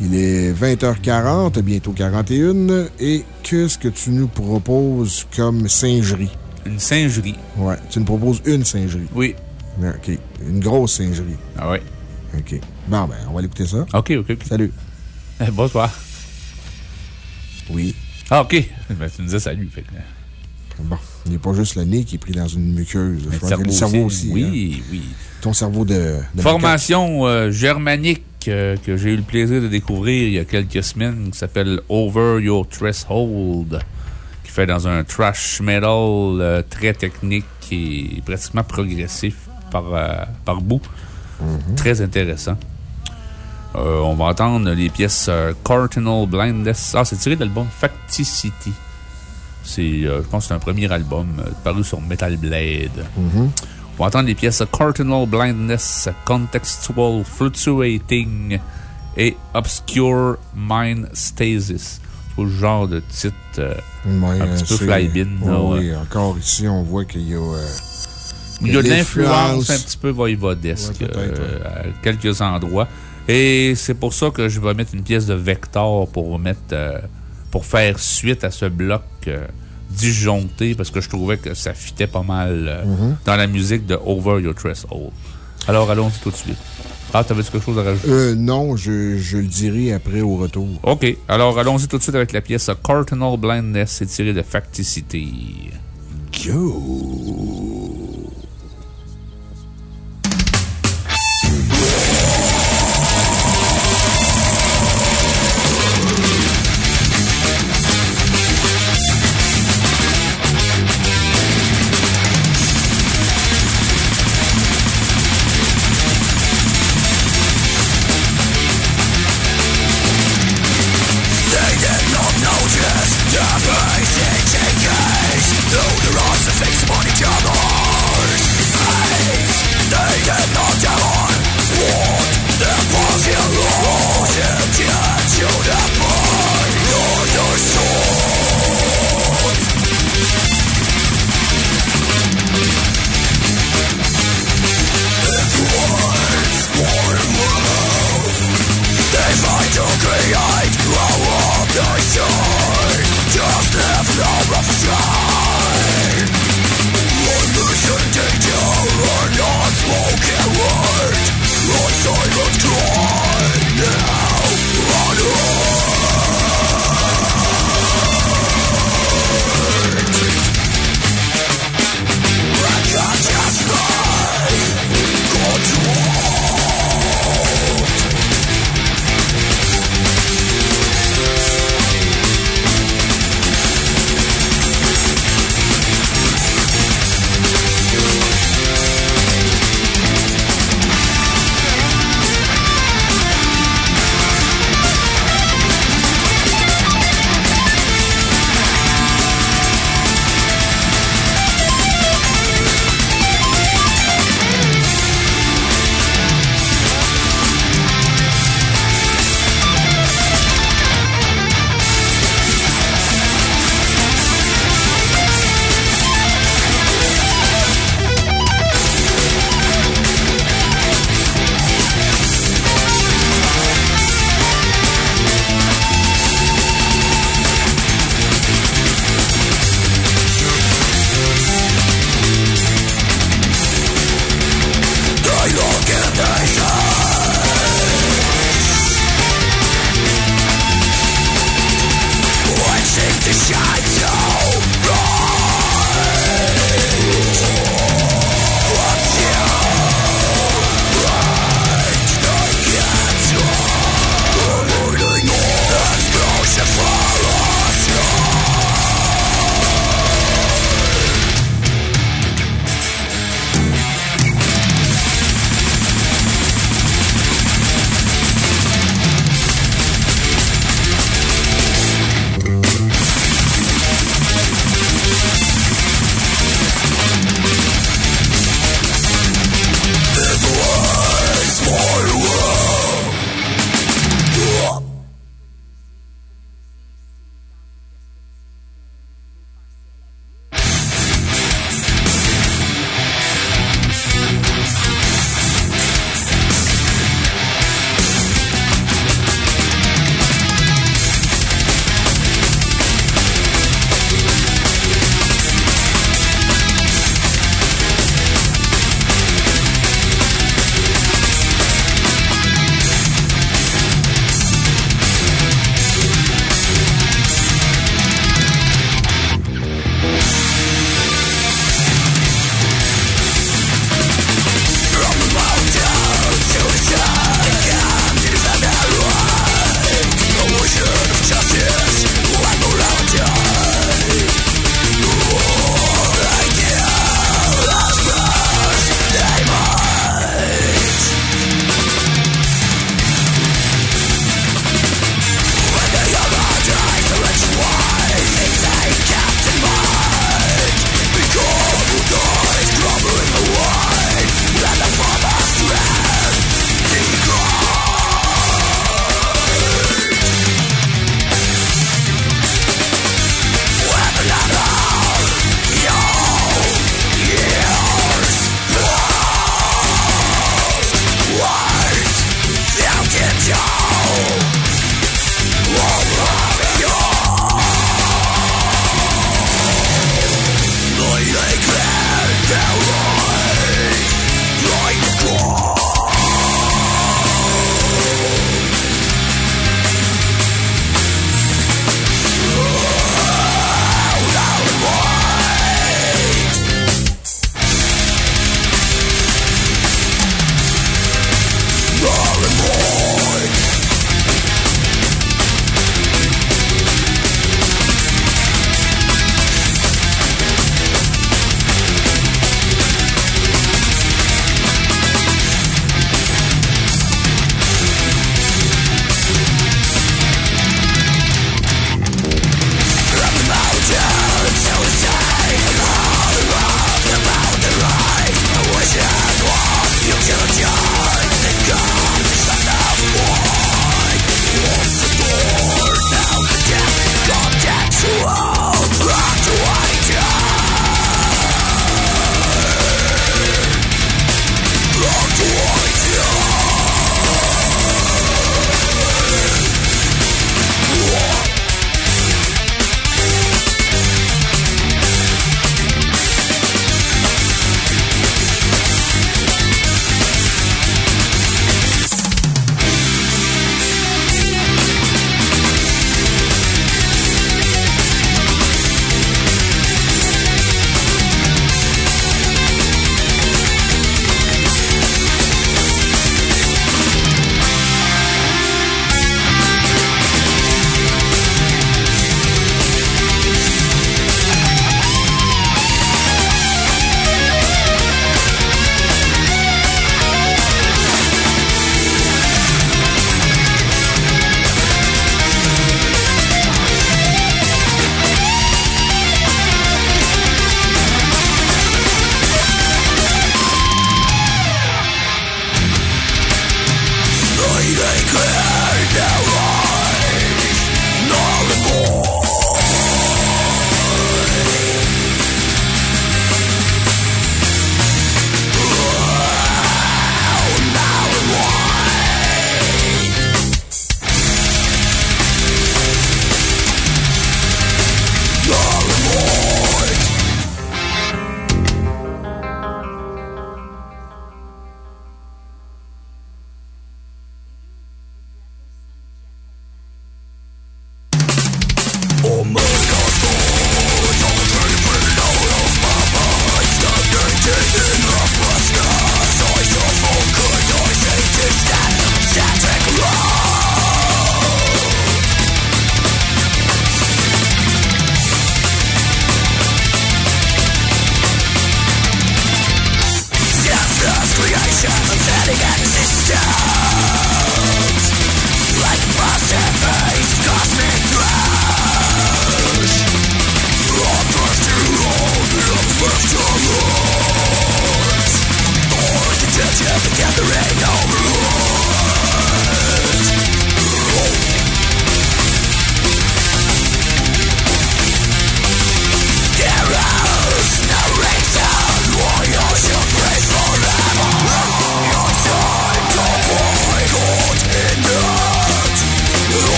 Il est 20h40, bientôt 41. Et qu'est-ce que tu nous proposes comme singerie? Une singerie. Ouais, tu nous proposes une singerie. Oui. OK. Une grosse singerie. Ah oui. OK. Bon, ben, on va l'écouter ça. OK, OK. ok. Salut. Eh, Bonsoir. Oui. Ah, OK. Ben, tu me disais salut. Fait que, Bon, il n'est pas juste le nez qui est pris dans une muqueuse. Je pense que le cerveau aussi. Oui, hein. oui. Ton cerveau de. de Formation euh, germanique euh, que j'ai eu le plaisir de découvrir il y a quelques semaines qui s'appelle Over Your Threshold, qui fait dans un trash metal euh, très technique et pratiquement progressif par, euh, par bout. Très intéressant. Euh, on va entendre les pièces euh, Cardinal Blindness. Ah, c'est tiré de l'album Facticity. C'est, euh, je pense c'est un premier album paru sur Metal Blade. Mhm. On va entendre les pièces Cardinal Blindness, Contextual Fluctuating et Obscure Mind Stasis. C'est le genre de titre Ouais, un petit peu fly-bin. Oui, encore ici, on voit qu'il y a. Il y a de l'influence un petit peu voivodesque à quelques endroits. Et c'est pour ça que je vais mettre une pièce de Vector pour mettre, pour faire suite à ce bloc disjoncté parce que je trouvais que ça fitait pas mal mhm. dans la musique de Over Your Threshold. Alors, allons-y tout de suite. Ah, t'avais quelque chose à rajouter? Euh, non, je, je, le dirai après au retour. OK. Alors, allons-y tout de suite avec la pièce Cardinal Blindness. C'est tiré de Facticity. Go!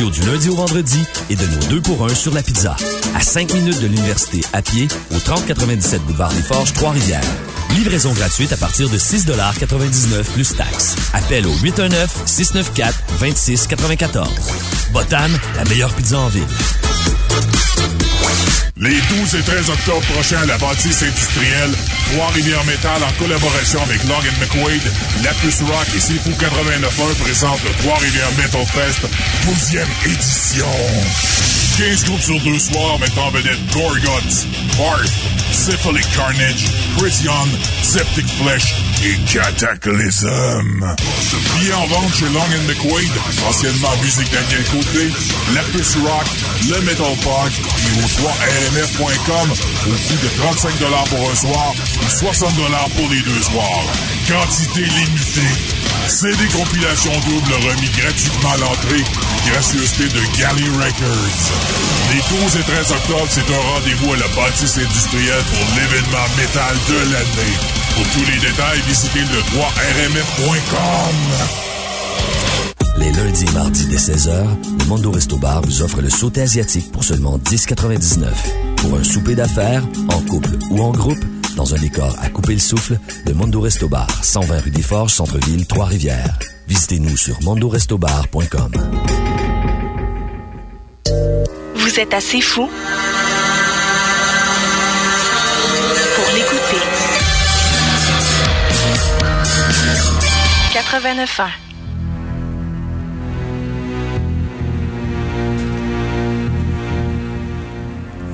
Du lundi au vendredi et de nos deux pour un sur la pizza. À 5 minutes de l'université à pied au 3097 boulevard des Forges, Trois-Rivières. Livraison gratuite à partir de 6,99 plus taxes. Appel au 819-694-2694. Botan, la meilleure pizza en ville. Les 12 et 13 octobre prochains à la bâtisse industrielle, Trois-Rivières Métal en collaboration avec Logan McQuaid, Lapus Rock et Sifu 89.1 présente le Trois-Rivières Metal Fest 12e édition. 15 groupes sur deux soirs mettant en vedette Gorguts, Hearth, Syphilic Carnage, Chris Septic Flesh et Cataclysm. Billets en vente chez Long McQuaid, anciennement Musique Daniel Côté, Lapus Rock, le Metal Park et au 3rmf.com au coût de 35 pour un soir ou 60 pour les deux soirs. Quantité limitée. C'est des compilations doubles remis gratuitement à l'entrée, gracieuseté de Galley Records. Les 12 et 13 octobre, c'est un rendez-vous à la bâtisse industrielle pour l'événement métal de l'année. Pour tous les détails, visitez le 3rmf.com. Les lundis et mardis dès 16h, le Mondo Resto Bar vous offre le sauté asiatique pour seulement 10,99. Pour un souper d'affaires, en couple ou en groupe, dans un décor à couper le souffle, le Mondo Resto Bar, 120 rue des Forges, Centre-Ville, Trois-Rivières. Visitez-nous sur mondorestobar.com. Vous êtes assez fou? 89 ans.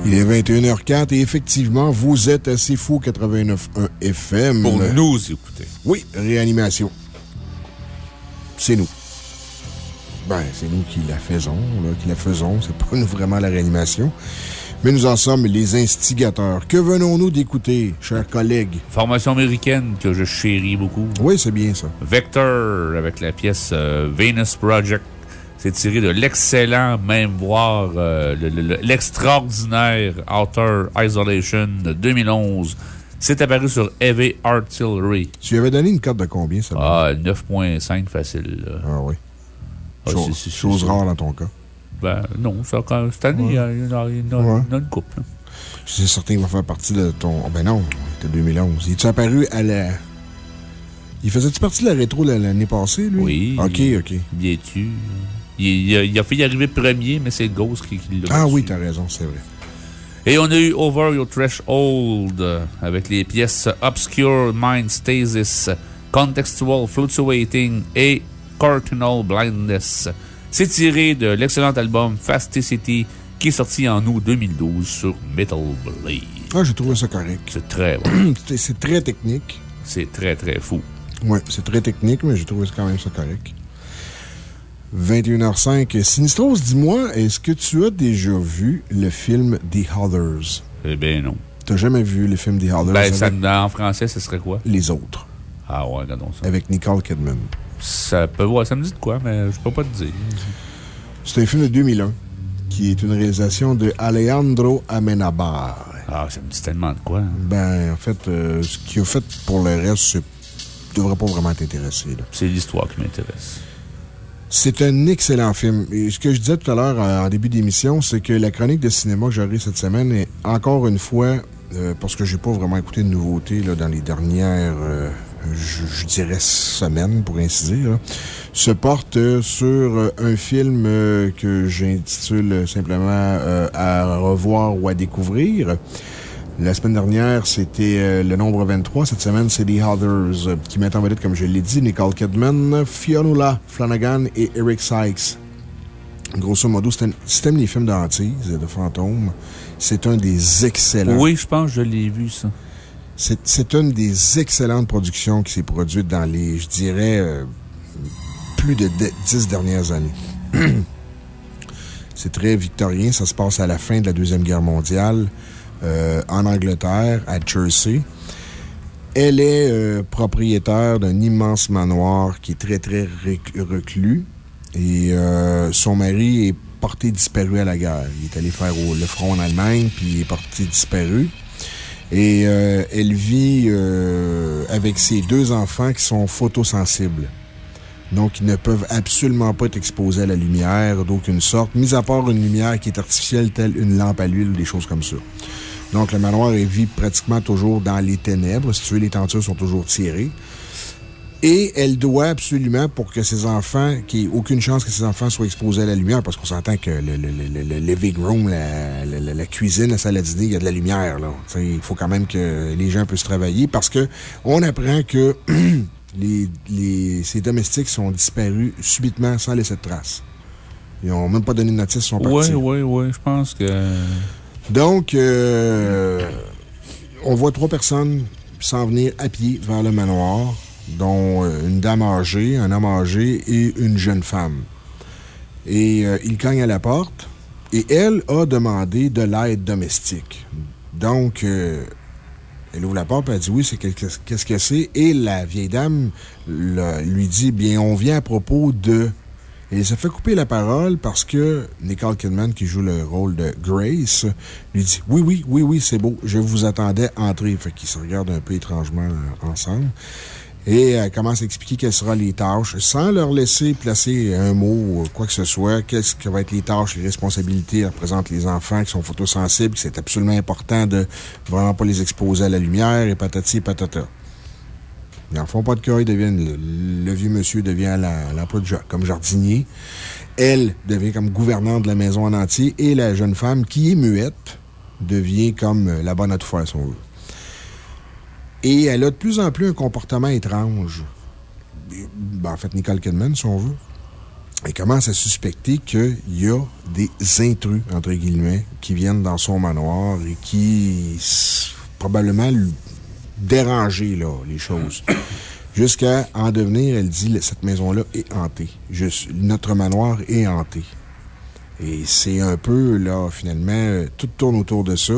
Il est 21h04 et effectivement, vous êtes assez fou 89.1 FM. Pour nous écouter. Oui, réanimation. C'est nous. Ben, c'est nous qui la faisons, là, qui la faisons. C'est pas nous vraiment la réanimation. Mais nous en sommes les instigateurs. Que venons-nous d'écouter, chers collègues? Formation américaine que je chéris beaucoup. Oui, c'est bien ça. Vector avec la pièce euh, Venus Project. C'est tiré de l'excellent, même voir euh, le- le- le- l'extraordinaire Outer Isolation de 2011. C'est apparu sur Heavy Artillery. Tu lui avais donné une cote de combien, ça? Ah, 9.5 facile. là. Ah oui. Ah, Chose, chose rare dans ton cas. Ben, non, ça, quand, cette année, il y a- y, y Ouais. y en une coupe. là. C'est certain qu'il va faire partie de ton. Oh, ben non, c'était 2011. Il est apparu à la. Il faisait-tu partie de la rétro l'année passée, lui? Oui. Ok, ok. Bien tu. Il, il a, il a fait y arriver premier, mais c'est Ghost qui, qui l'a Ah battu. oui, t'as raison, c'est vrai. Et on a eu Over Your Threshold euh, avec les pièces Obscure Mind Stasis, Contextual Fluctuating et Cortinal Blindness. C'est tiré de l'excellent album Fasticity qui est sorti en août 2012 sur Metal Blade. Ah, j'ai trouvé ça correct. C'est très bon. C'est- très technique. C'est très, très fou. Ouais, c'est très technique, mais j'ai trouvé quand même ça correct. 21h05. Sinistros, dis-moi, est-ce que tu as déjà vu le film The Others? Eh bien, non. T'as jamais vu le film The Others? Ben, ça, en français, ce serait quoi? Les autres. Ah ouais, regardons ça. Avec Nicole Kidman. Ça peut, ça me dit de quoi, mais je peux pas te dire. C'est un film de 2001 qui est une réalisation de Alejandro Amenabar. Ah, ça me dit tellement de quoi. hein. Ben, en fait, euh, ce qu'il a fait pour le reste, c'est devrait pas vraiment t'intéresser. C'est l'histoire qui m'intéresse. C'est un excellent film. Et ce que je disais tout à l'heure euh, en début d'émission, c'est que la chronique de cinéma que j'aurai cette semaine est encore une fois, euh, parce que j'ai pas vraiment écouté de nouveautés là, dans les dernières, euh, je, dirais, semaines, pour ainsi dire, se porte sur un film euh, que j'intitule simplement euh, À revoir ou à découvrir. La semaine dernière, c'était euh, le nombre 23. Cette semaine, c'est The Others, qui mettent en vedette, comme je l'ai dit, Nicole Kidman, Fionnuala Flanagan et Eric Sykes. Grosso modo, si t'aimes les films d'antises, de fantômes, c'est un des excellents. Oui, je pense que je l'ai vu, ça. C'est une des excellentes productions qui s'est produite dans les, je dirais, euh, plus de dix dernières années. C'est très victorien. Ça se passe à la fin de la Deuxième Guerre mondiale, euh, en Angleterre, à Jersey. Elle est euh, propriétaire d'un immense manoir qui est très, très rec- reclus. Et son mari est porté disparu à la guerre. Il est allé faire le front en Allemagne, puis il est porté disparu. Et euh, elle vit euh, avec ses deux enfants qui sont photosensibles. Donc, ils ne peuvent absolument pas être exposés à la lumière d'aucune sorte, mis à part une lumière qui est artificielle, telle une lampe à l'huile ou des choses comme ça. Donc, le manoir vit pratiquement toujours dans les ténèbres. Si tu veux, les tentures sont toujours tirées. Et elle doit absolument, pour que ses enfants, qu'il n'y ait aucune chance que ses enfants soient exposés à la lumière, parce qu'on s'entend que le, le, le, le, living room, la, la, cuisine, la salle à dîner, il y a de la lumière, là. il faut quand même que les gens puissent travailler parce que on apprend que les, les, ces domestiques sont disparus subitement sans laisser de traces. Ils n'ont même pas donné de notice, ils sont partis. Oui, oui, oui, je pense que. Donc, euh, on voit trois personnes s'en venir à pied vers le manoir dont euh, une dame âgée, un homme âgé et une jeune femme. Et euh, il cogne à la porte et elle a demandé de l'aide domestique. Donc, euh, elle ouvre la porte et elle dit oui, c'est qu'est-ce que c'est? Et la vieille dame lui dit bien, on vient à propos de. Et elle se fait couper la parole parce que Nicole Kidman, qui joue le rôle de Grace, lui dit Oui, oui, oui, oui, c'est beau, je vous attendais entrer. Fait qu'ils se regardent un peu étrangement ensemble et elle commence à expliquer quelles seront les tâches? Sans leur laisser placer un mot ou quoi que ce soit. Qu'est-ce que va être les tâches, les responsabilités représentent les enfants qui sont photosensibles, c'est absolument important de vraiment pas les exposer à la lumière et patati et patata. Ils n'en font pas de cas, ils deviennent, le, vieux monsieur devient l'emploi comme jardinier. Elle devient comme gouvernante de la maison en entier et la jeune femme qui est muette devient comme la bonne fois, si on veut. Et elle a de plus en plus un comportement étrange. Ben, en fait, Nicole Kidman, si on veut. Elle commence à suspecter qu'il y a des intrus, entre guillemets, qui viennent dans son manoir et qui probablement déranger les choses. Jusqu'à en devenir, elle dit, cette maison-là est hantée. Notre manoir est hanté. Et c'est un peu, là, finalement, tout tourne autour de ça.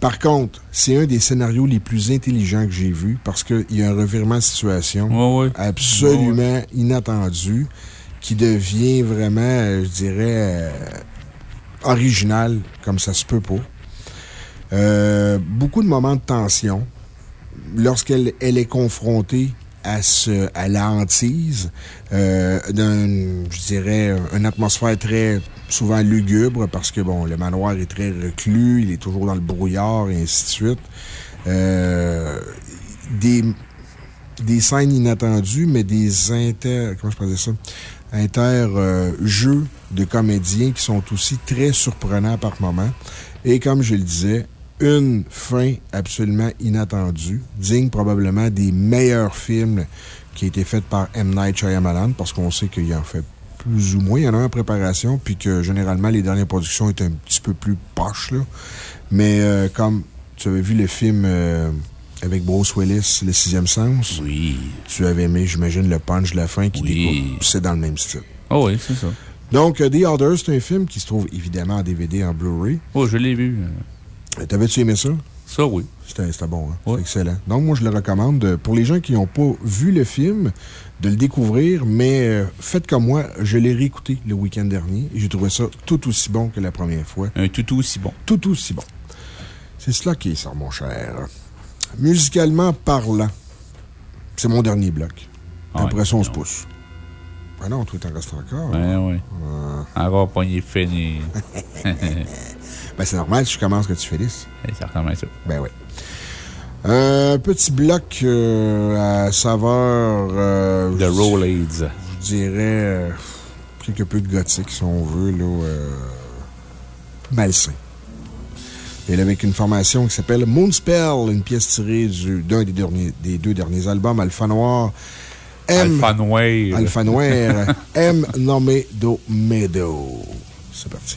Par contre, c'est un des scénarios les plus intelligents que j'ai vus parce qu'il y a un revirement de situation absolument inattendu qui devient vraiment, euh, je dirais, euh, original comme ça se peut pas. Euh, beaucoup de moments de tension. Lorsqu'elle elle est confrontée à, ce, à la hantise d'un, je dirais, une atmosphère très souvent lugubre parce que, bon, le manoir est très reclus, il est toujours dans le brouillard et ainsi de suite. Euh, des, des scènes inattendues, mais des? Inter-jeux de comédiens qui sont aussi très surprenants par moments. Et comme je le disais, une fin absolument inattendue, digne probablement des meilleurs films qui ont été faits par M. Night Shyamalan, parce qu'on sait qu'il en fait plus ou moins. Il y en a un en préparation, puis que généralement, les dernières productions étaient un petit peu plus poches, là. Mais euh, comme tu avais vu le film euh, avec Bruce Willis, Le Sixième Sens. Oui. Tu avais aimé, j'imagine, le punch de la fin qui oui. C'est dans le même style. Oh oui, c'est ça. Donc, euh, The Others, c'est un film qui se trouve évidemment en DVD, en Blu-ray. Oh, je l'ai vu. T'avais-tu aimé ça? Ça, oui. C'était bon, hein? Excellent. Donc, moi, je le recommande. Pour les gens qui n'ont pas vu le film, de le découvrir, mais euh, faites comme moi, je l'ai réécouté le week-end dernier et j'ai trouvé ça tout aussi bon que la première fois. Un tout aussi bon. Tout aussi bon. C'est cela qui est ça, mon cher. Musicalement parlant, c'est mon dernier bloc. Après ça, on se pousse. Ah non, toi, t'en restes encore. Oui, oui. Ah. Encore poignet fini. ben, c'est normal, si je commence que tu finisses. C'est certainement ça. Ben oui. Un petit bloc euh, à saveur. Euh, de Rolaids. Je dirais euh, quelque peu de gothique, si on veut, là. malsain. Et avec une formation qui s'appelle Moonspell, une pièce tirée d'un des, des deux derniers albums, Alpha Noir. M, Alpha Noir. Alpha Noir. M nommé do Meadow. C'est parti.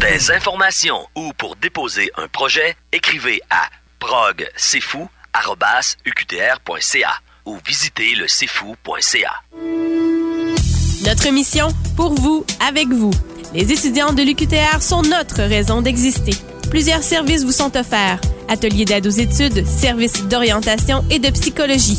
Des informations ou pour déposer un projet, écrivez à progcfou.ca ou visitez le cfou.ca. Notre mission, pour vous, avec vous. Les étudiants de l'UQTR sont notre raison d'exister. Plusieurs services vous sont offerts. Ateliers d'aide aux études, services d'orientation et de psychologie.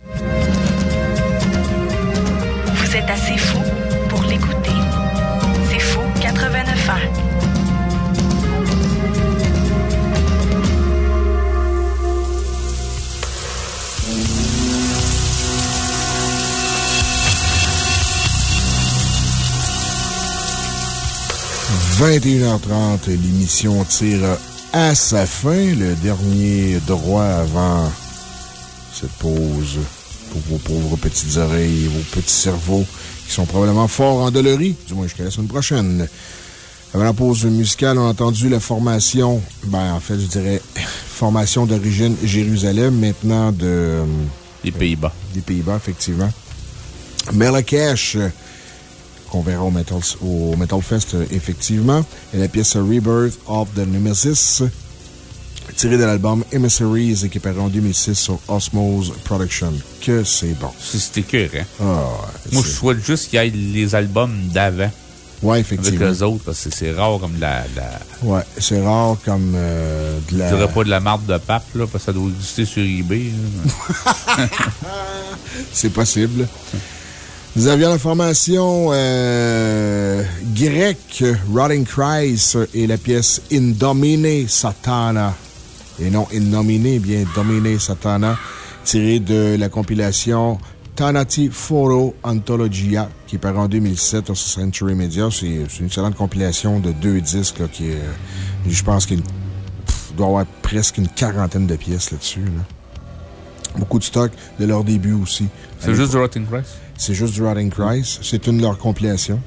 Vous êtes assez fou pour l'écouter. C'est fou 89 ans. – 21h30, l'émission tire à sa fin. Le dernier droit avant cette pause pour vos pauvres petites oreilles et vos petits cerveaux qui sont probablement fort endoloris, du moins jusqu'à la semaine prochaine. Avant la pause musicale, on a entendu la formation, ben, en fait, je dirais, formation d'origine Jérusalem, maintenant de. Des Pays-Bas. Des Pays-Bas, effectivement. Melakesh, qu'on verra au Metal, au Metal Fest, effectivement, et la pièce Rebirth of the Nemesis, tirée de l'album Emissaries, qui est paru en 2006 sur Osmose Production. Que c'est bon. C'est écœurant. Ah, Moi, je souhaite juste qu'il y ait les albums d'avant. Ouais, effectivement. Avec eux autres, parce que c'est rare comme de la. la... Ouais, c'est rare comme euh, de la. Je dirais pas de la marque de pape, là, parce que ça doit exister sur eBay. c'est possible. Nous avions la formation euh, grecque Rotting Christ et la pièce Indomine Satana. Et non Innomine, bien Domine Satana, tirée de la compilation Tanati Foro Anthologia, qui est paru en 2007 sur Century Media. C'est une excellente compilation de deux disques, là, qui est, je pense qu'il doit y avoir presque une quarantaine de pièces là-dessus. Beaucoup de stock de leur début aussi. C'est juste du Rotting Christ? C'est juste du Rotting Christ. C'est une de leurs compilations.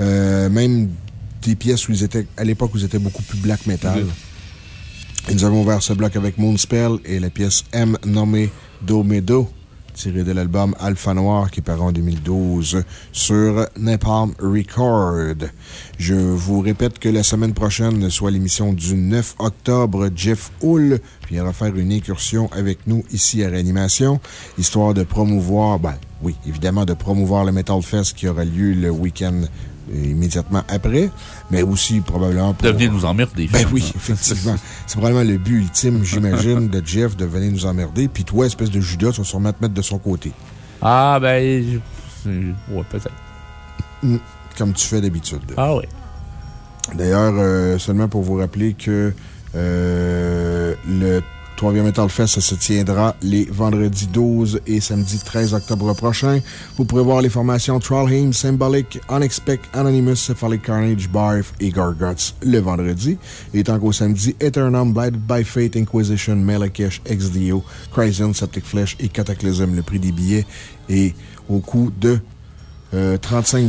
Euh, même des pièces où ils étaient, à l'époque où ils étaient beaucoup plus black metal. Nous avons ouvert ce bloc avec Moonspell et la pièce M nommée Do Medo, tirée de l'album Alpha Noir qui paru en 2012 sur Napalm Record. Je vous répète que la semaine prochaine, soit l'émission du 9 octobre, Jeff Hull viendra faire une incursion avec nous ici à Réanimation, histoire de promouvoir, ben, oui, évidemment, de promouvoir le Metal Fest qui aura lieu le week-end immédiatement après, mais aussi probablement pour. De venir nous emmerder. Ben oui, effectivement. C'est probablement le but ultime, j'imagine, de Jeff de venir nous emmerder. Puis toi, espèce de Judas, tu vas sûrement te mettre de son côté. Ah, ben. Ouais, peut-être. Comme tu fais d'habitude. Ah, oui. D'ailleurs, euh, seulement pour vous rappeler que euh, le 3e Metal Fest se tiendra les vendredis 12 et samedi 13 octobre prochains. Vous pourrez voir les formations Trollheim, Symbolic, Unexpect, Anonymous, Cephalic Carnage, Barf et Gargots le vendredi. Et tant qu'au samedi, Eternum, Blinded by Fate, Inquisition, Malakesh, XDO, Cryzon, Septic Flesh et Cataclysm. Le prix des billets est au coût de Euh, 35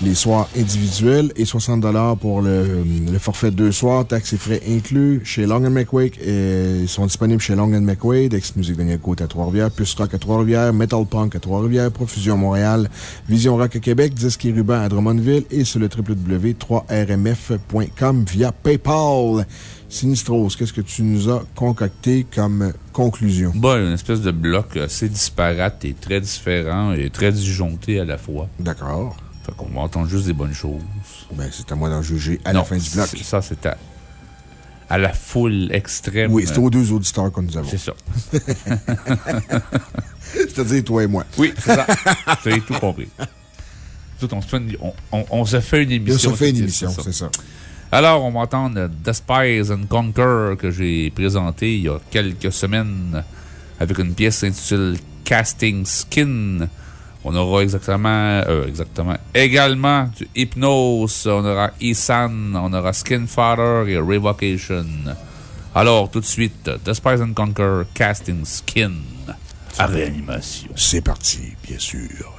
les soirs individuels et 60 pour le, le forfait deux soirs, taxes et frais inclus chez Long McWake. Et ils sont disponibles chez Long McWade, ex-musique Daniel Côte à Trois-Rivières, Plus Rock à Trois-Rivières, Metal Punk à Trois-Rivières, Profusion Montréal, Vision Rock à Québec, Disque et Ruban à Drummondville et sur le www.3rmf.com via PayPal. Sinistros, qu'est-ce que tu nous as concocté comme conclusion? Bon, une espèce de bloc assez disparate et très différent et très disjoncté à la fois. D'accord. Fait qu'on va entendre juste des bonnes choses. Ben, c'est à moi d'en juger à la fin du bloc. Ça, c'est à, à, la foule extrême. Oui, c'est aux deux auditeurs que nous avons. C'est ça. C'est-à-dire toi et moi. Oui, c'est ça. tu as tout compris. Tout, on, se fait une, on, on, on, se fait une émission. On se fait une émission, c'est ça. Alors, on va entendre Despise and Conquer que j'ai présenté il y a quelques semaines avec une pièce intitulée Casting Skin. On aura exactement, euh, exactement, également du Hypnose, on aura Isan, on aura Skinfather et Revocation. Alors, tout de suite, Despise and Conquer, Casting Skin à réanimation. C'est parti, bien sûr.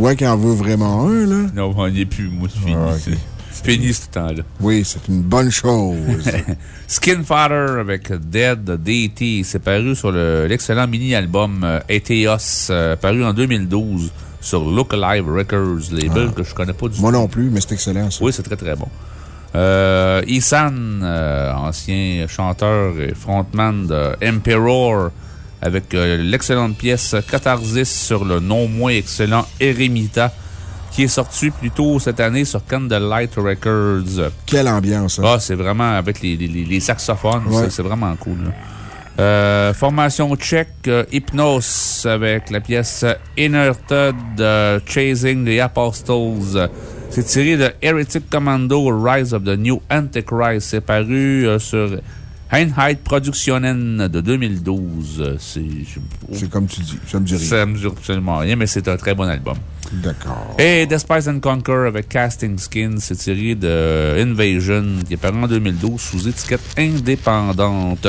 Toi qui en veux vraiment un, là? Non, on n'y est plus, moi, c'est fini. Ah, c'est- C'est fini ce temps-là. Oui, c'est une bonne chose. Skinfather avec Dead DT, c'est paru sur le- l'excellent mini-album euh, Atheos, euh, paru en 2012 sur Look Alive Records, label que je connais pas du tout. Moi non plus, mais c'est excellent, ça. Oui, c'est très très bon. Euh, Isan, euh, ancien chanteur et frontman de Emperor, avec euh, l'excellente pièce Catharsis sur le non moins excellent Eremita, qui est sorti plus tôt cette année sur Candlelight Records. Quelle ambiance, hein? Ah, c'est vraiment avec les, les- les saxophones, Ouais. c'est vraiment cool. Euh, formation tchèque, euh, Hypnos, avec la pièce euh, Chasing the Apostles. C'est tiré de Heretic Commando, Rise of the New Antichrist. C'est paru sur Einheit Produktionen de 2012. Euh, C'est C'est comme tu dis, ça me dit rien. ça me dit absolument rien, mais c'est un très bon album. D'accord. Et Despise and Conquer avec Casting Skin, c'est tiré de Invasion, qui est paru en 2012 sous étiquette indépendante.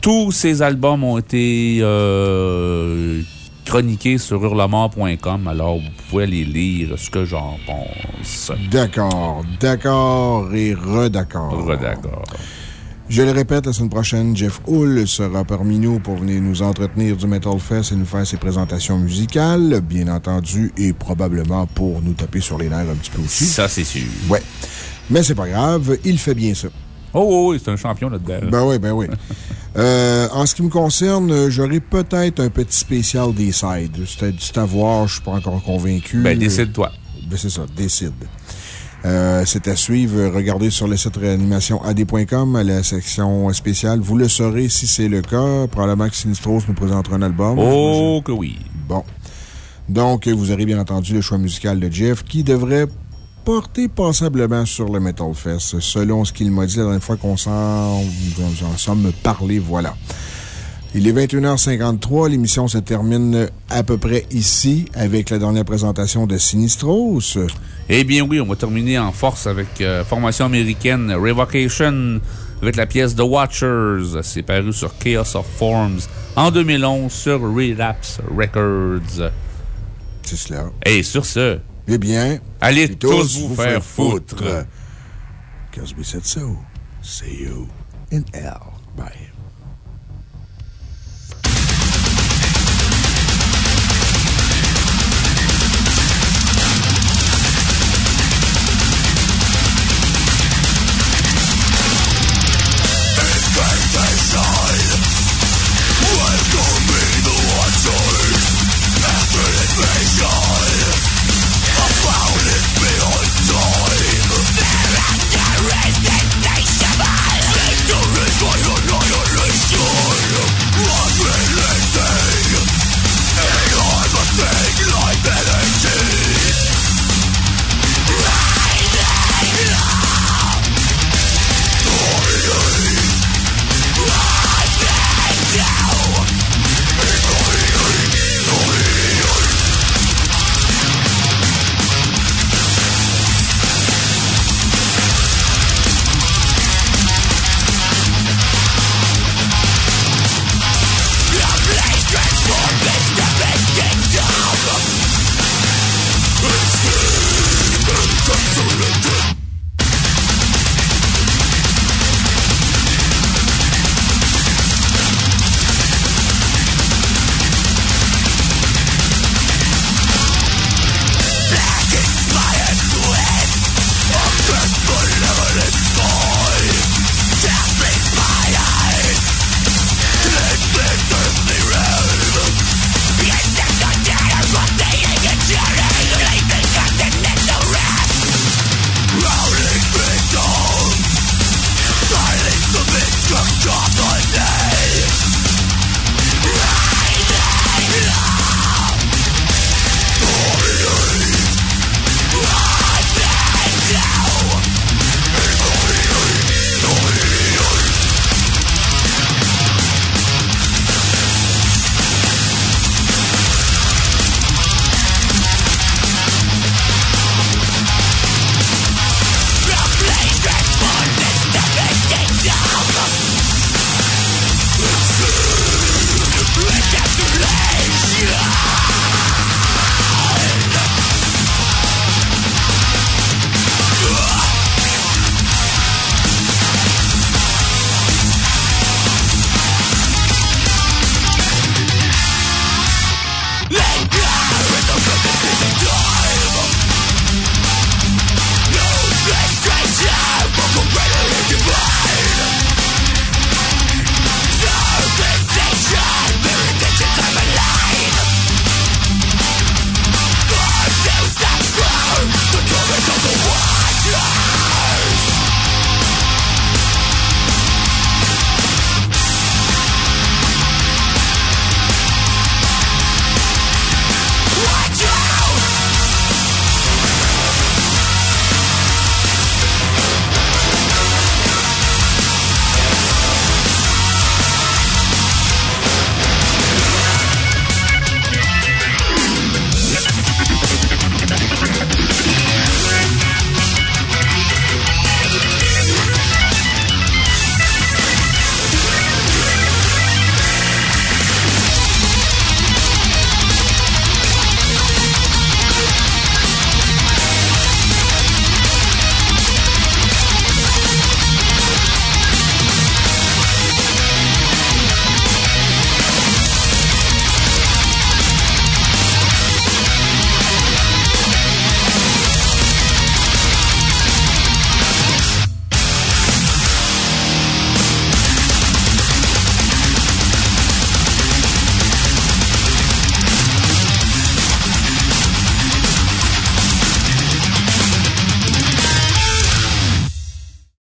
Tous ces albums ont été euh, chroniqués sur hurlemort.com, alors vous pouvez aller lire ce que j'en pense. D'accord, d'accord et redaccord. Redaccord. Je le répète, la semaine prochaine, Jeff Hull sera parmi nous pour venir nous entretenir du Metal Fest et nous faire ses présentations musicales, bien entendu, et probablement pour nous taper sur les nerfs un petit peu aussi. Ça, c'est sûr. Ouais. Mais c'est pas grave, il fait bien ça. Oh, oh, oui, c'est un champion là-dedans. Ben oui, ben oui. Euh, en ce qui me concerne, j'aurai peut-être un petit spécial des sides. C'est c'est à voir, je suis pas encore convaincu. Ben, décide-toi. Ben, c'est ça, décide. Euh, c'est à suivre. Regardez sur le site réanimationad.com à la section spéciale. Vous le saurez si c'est le cas. Probablement que Sinistros nous présentera un album. Oh, que oui. Bon. Donc, vous aurez bien entendu le choix musical de Jeff qui devrait porter passablement sur le Metal Fest, selon ce qu'il m'a dit la dernière fois qu'on s'en en sommes parlé. Voilà. Il est 21h53. L'émission se termine à peu près ici avec la dernière présentation de Sinistros. Eh bien oui, on va terminer en force avec euh, formation américaine Revocation avec la pièce The Watchers. C'est paru sur Chaos of Forms en 2011 sur Relapse Records. C'est cela. Et sur ce, eh bien, allez tous vous faire foutre. Cosby said so. See you in hell. Bye.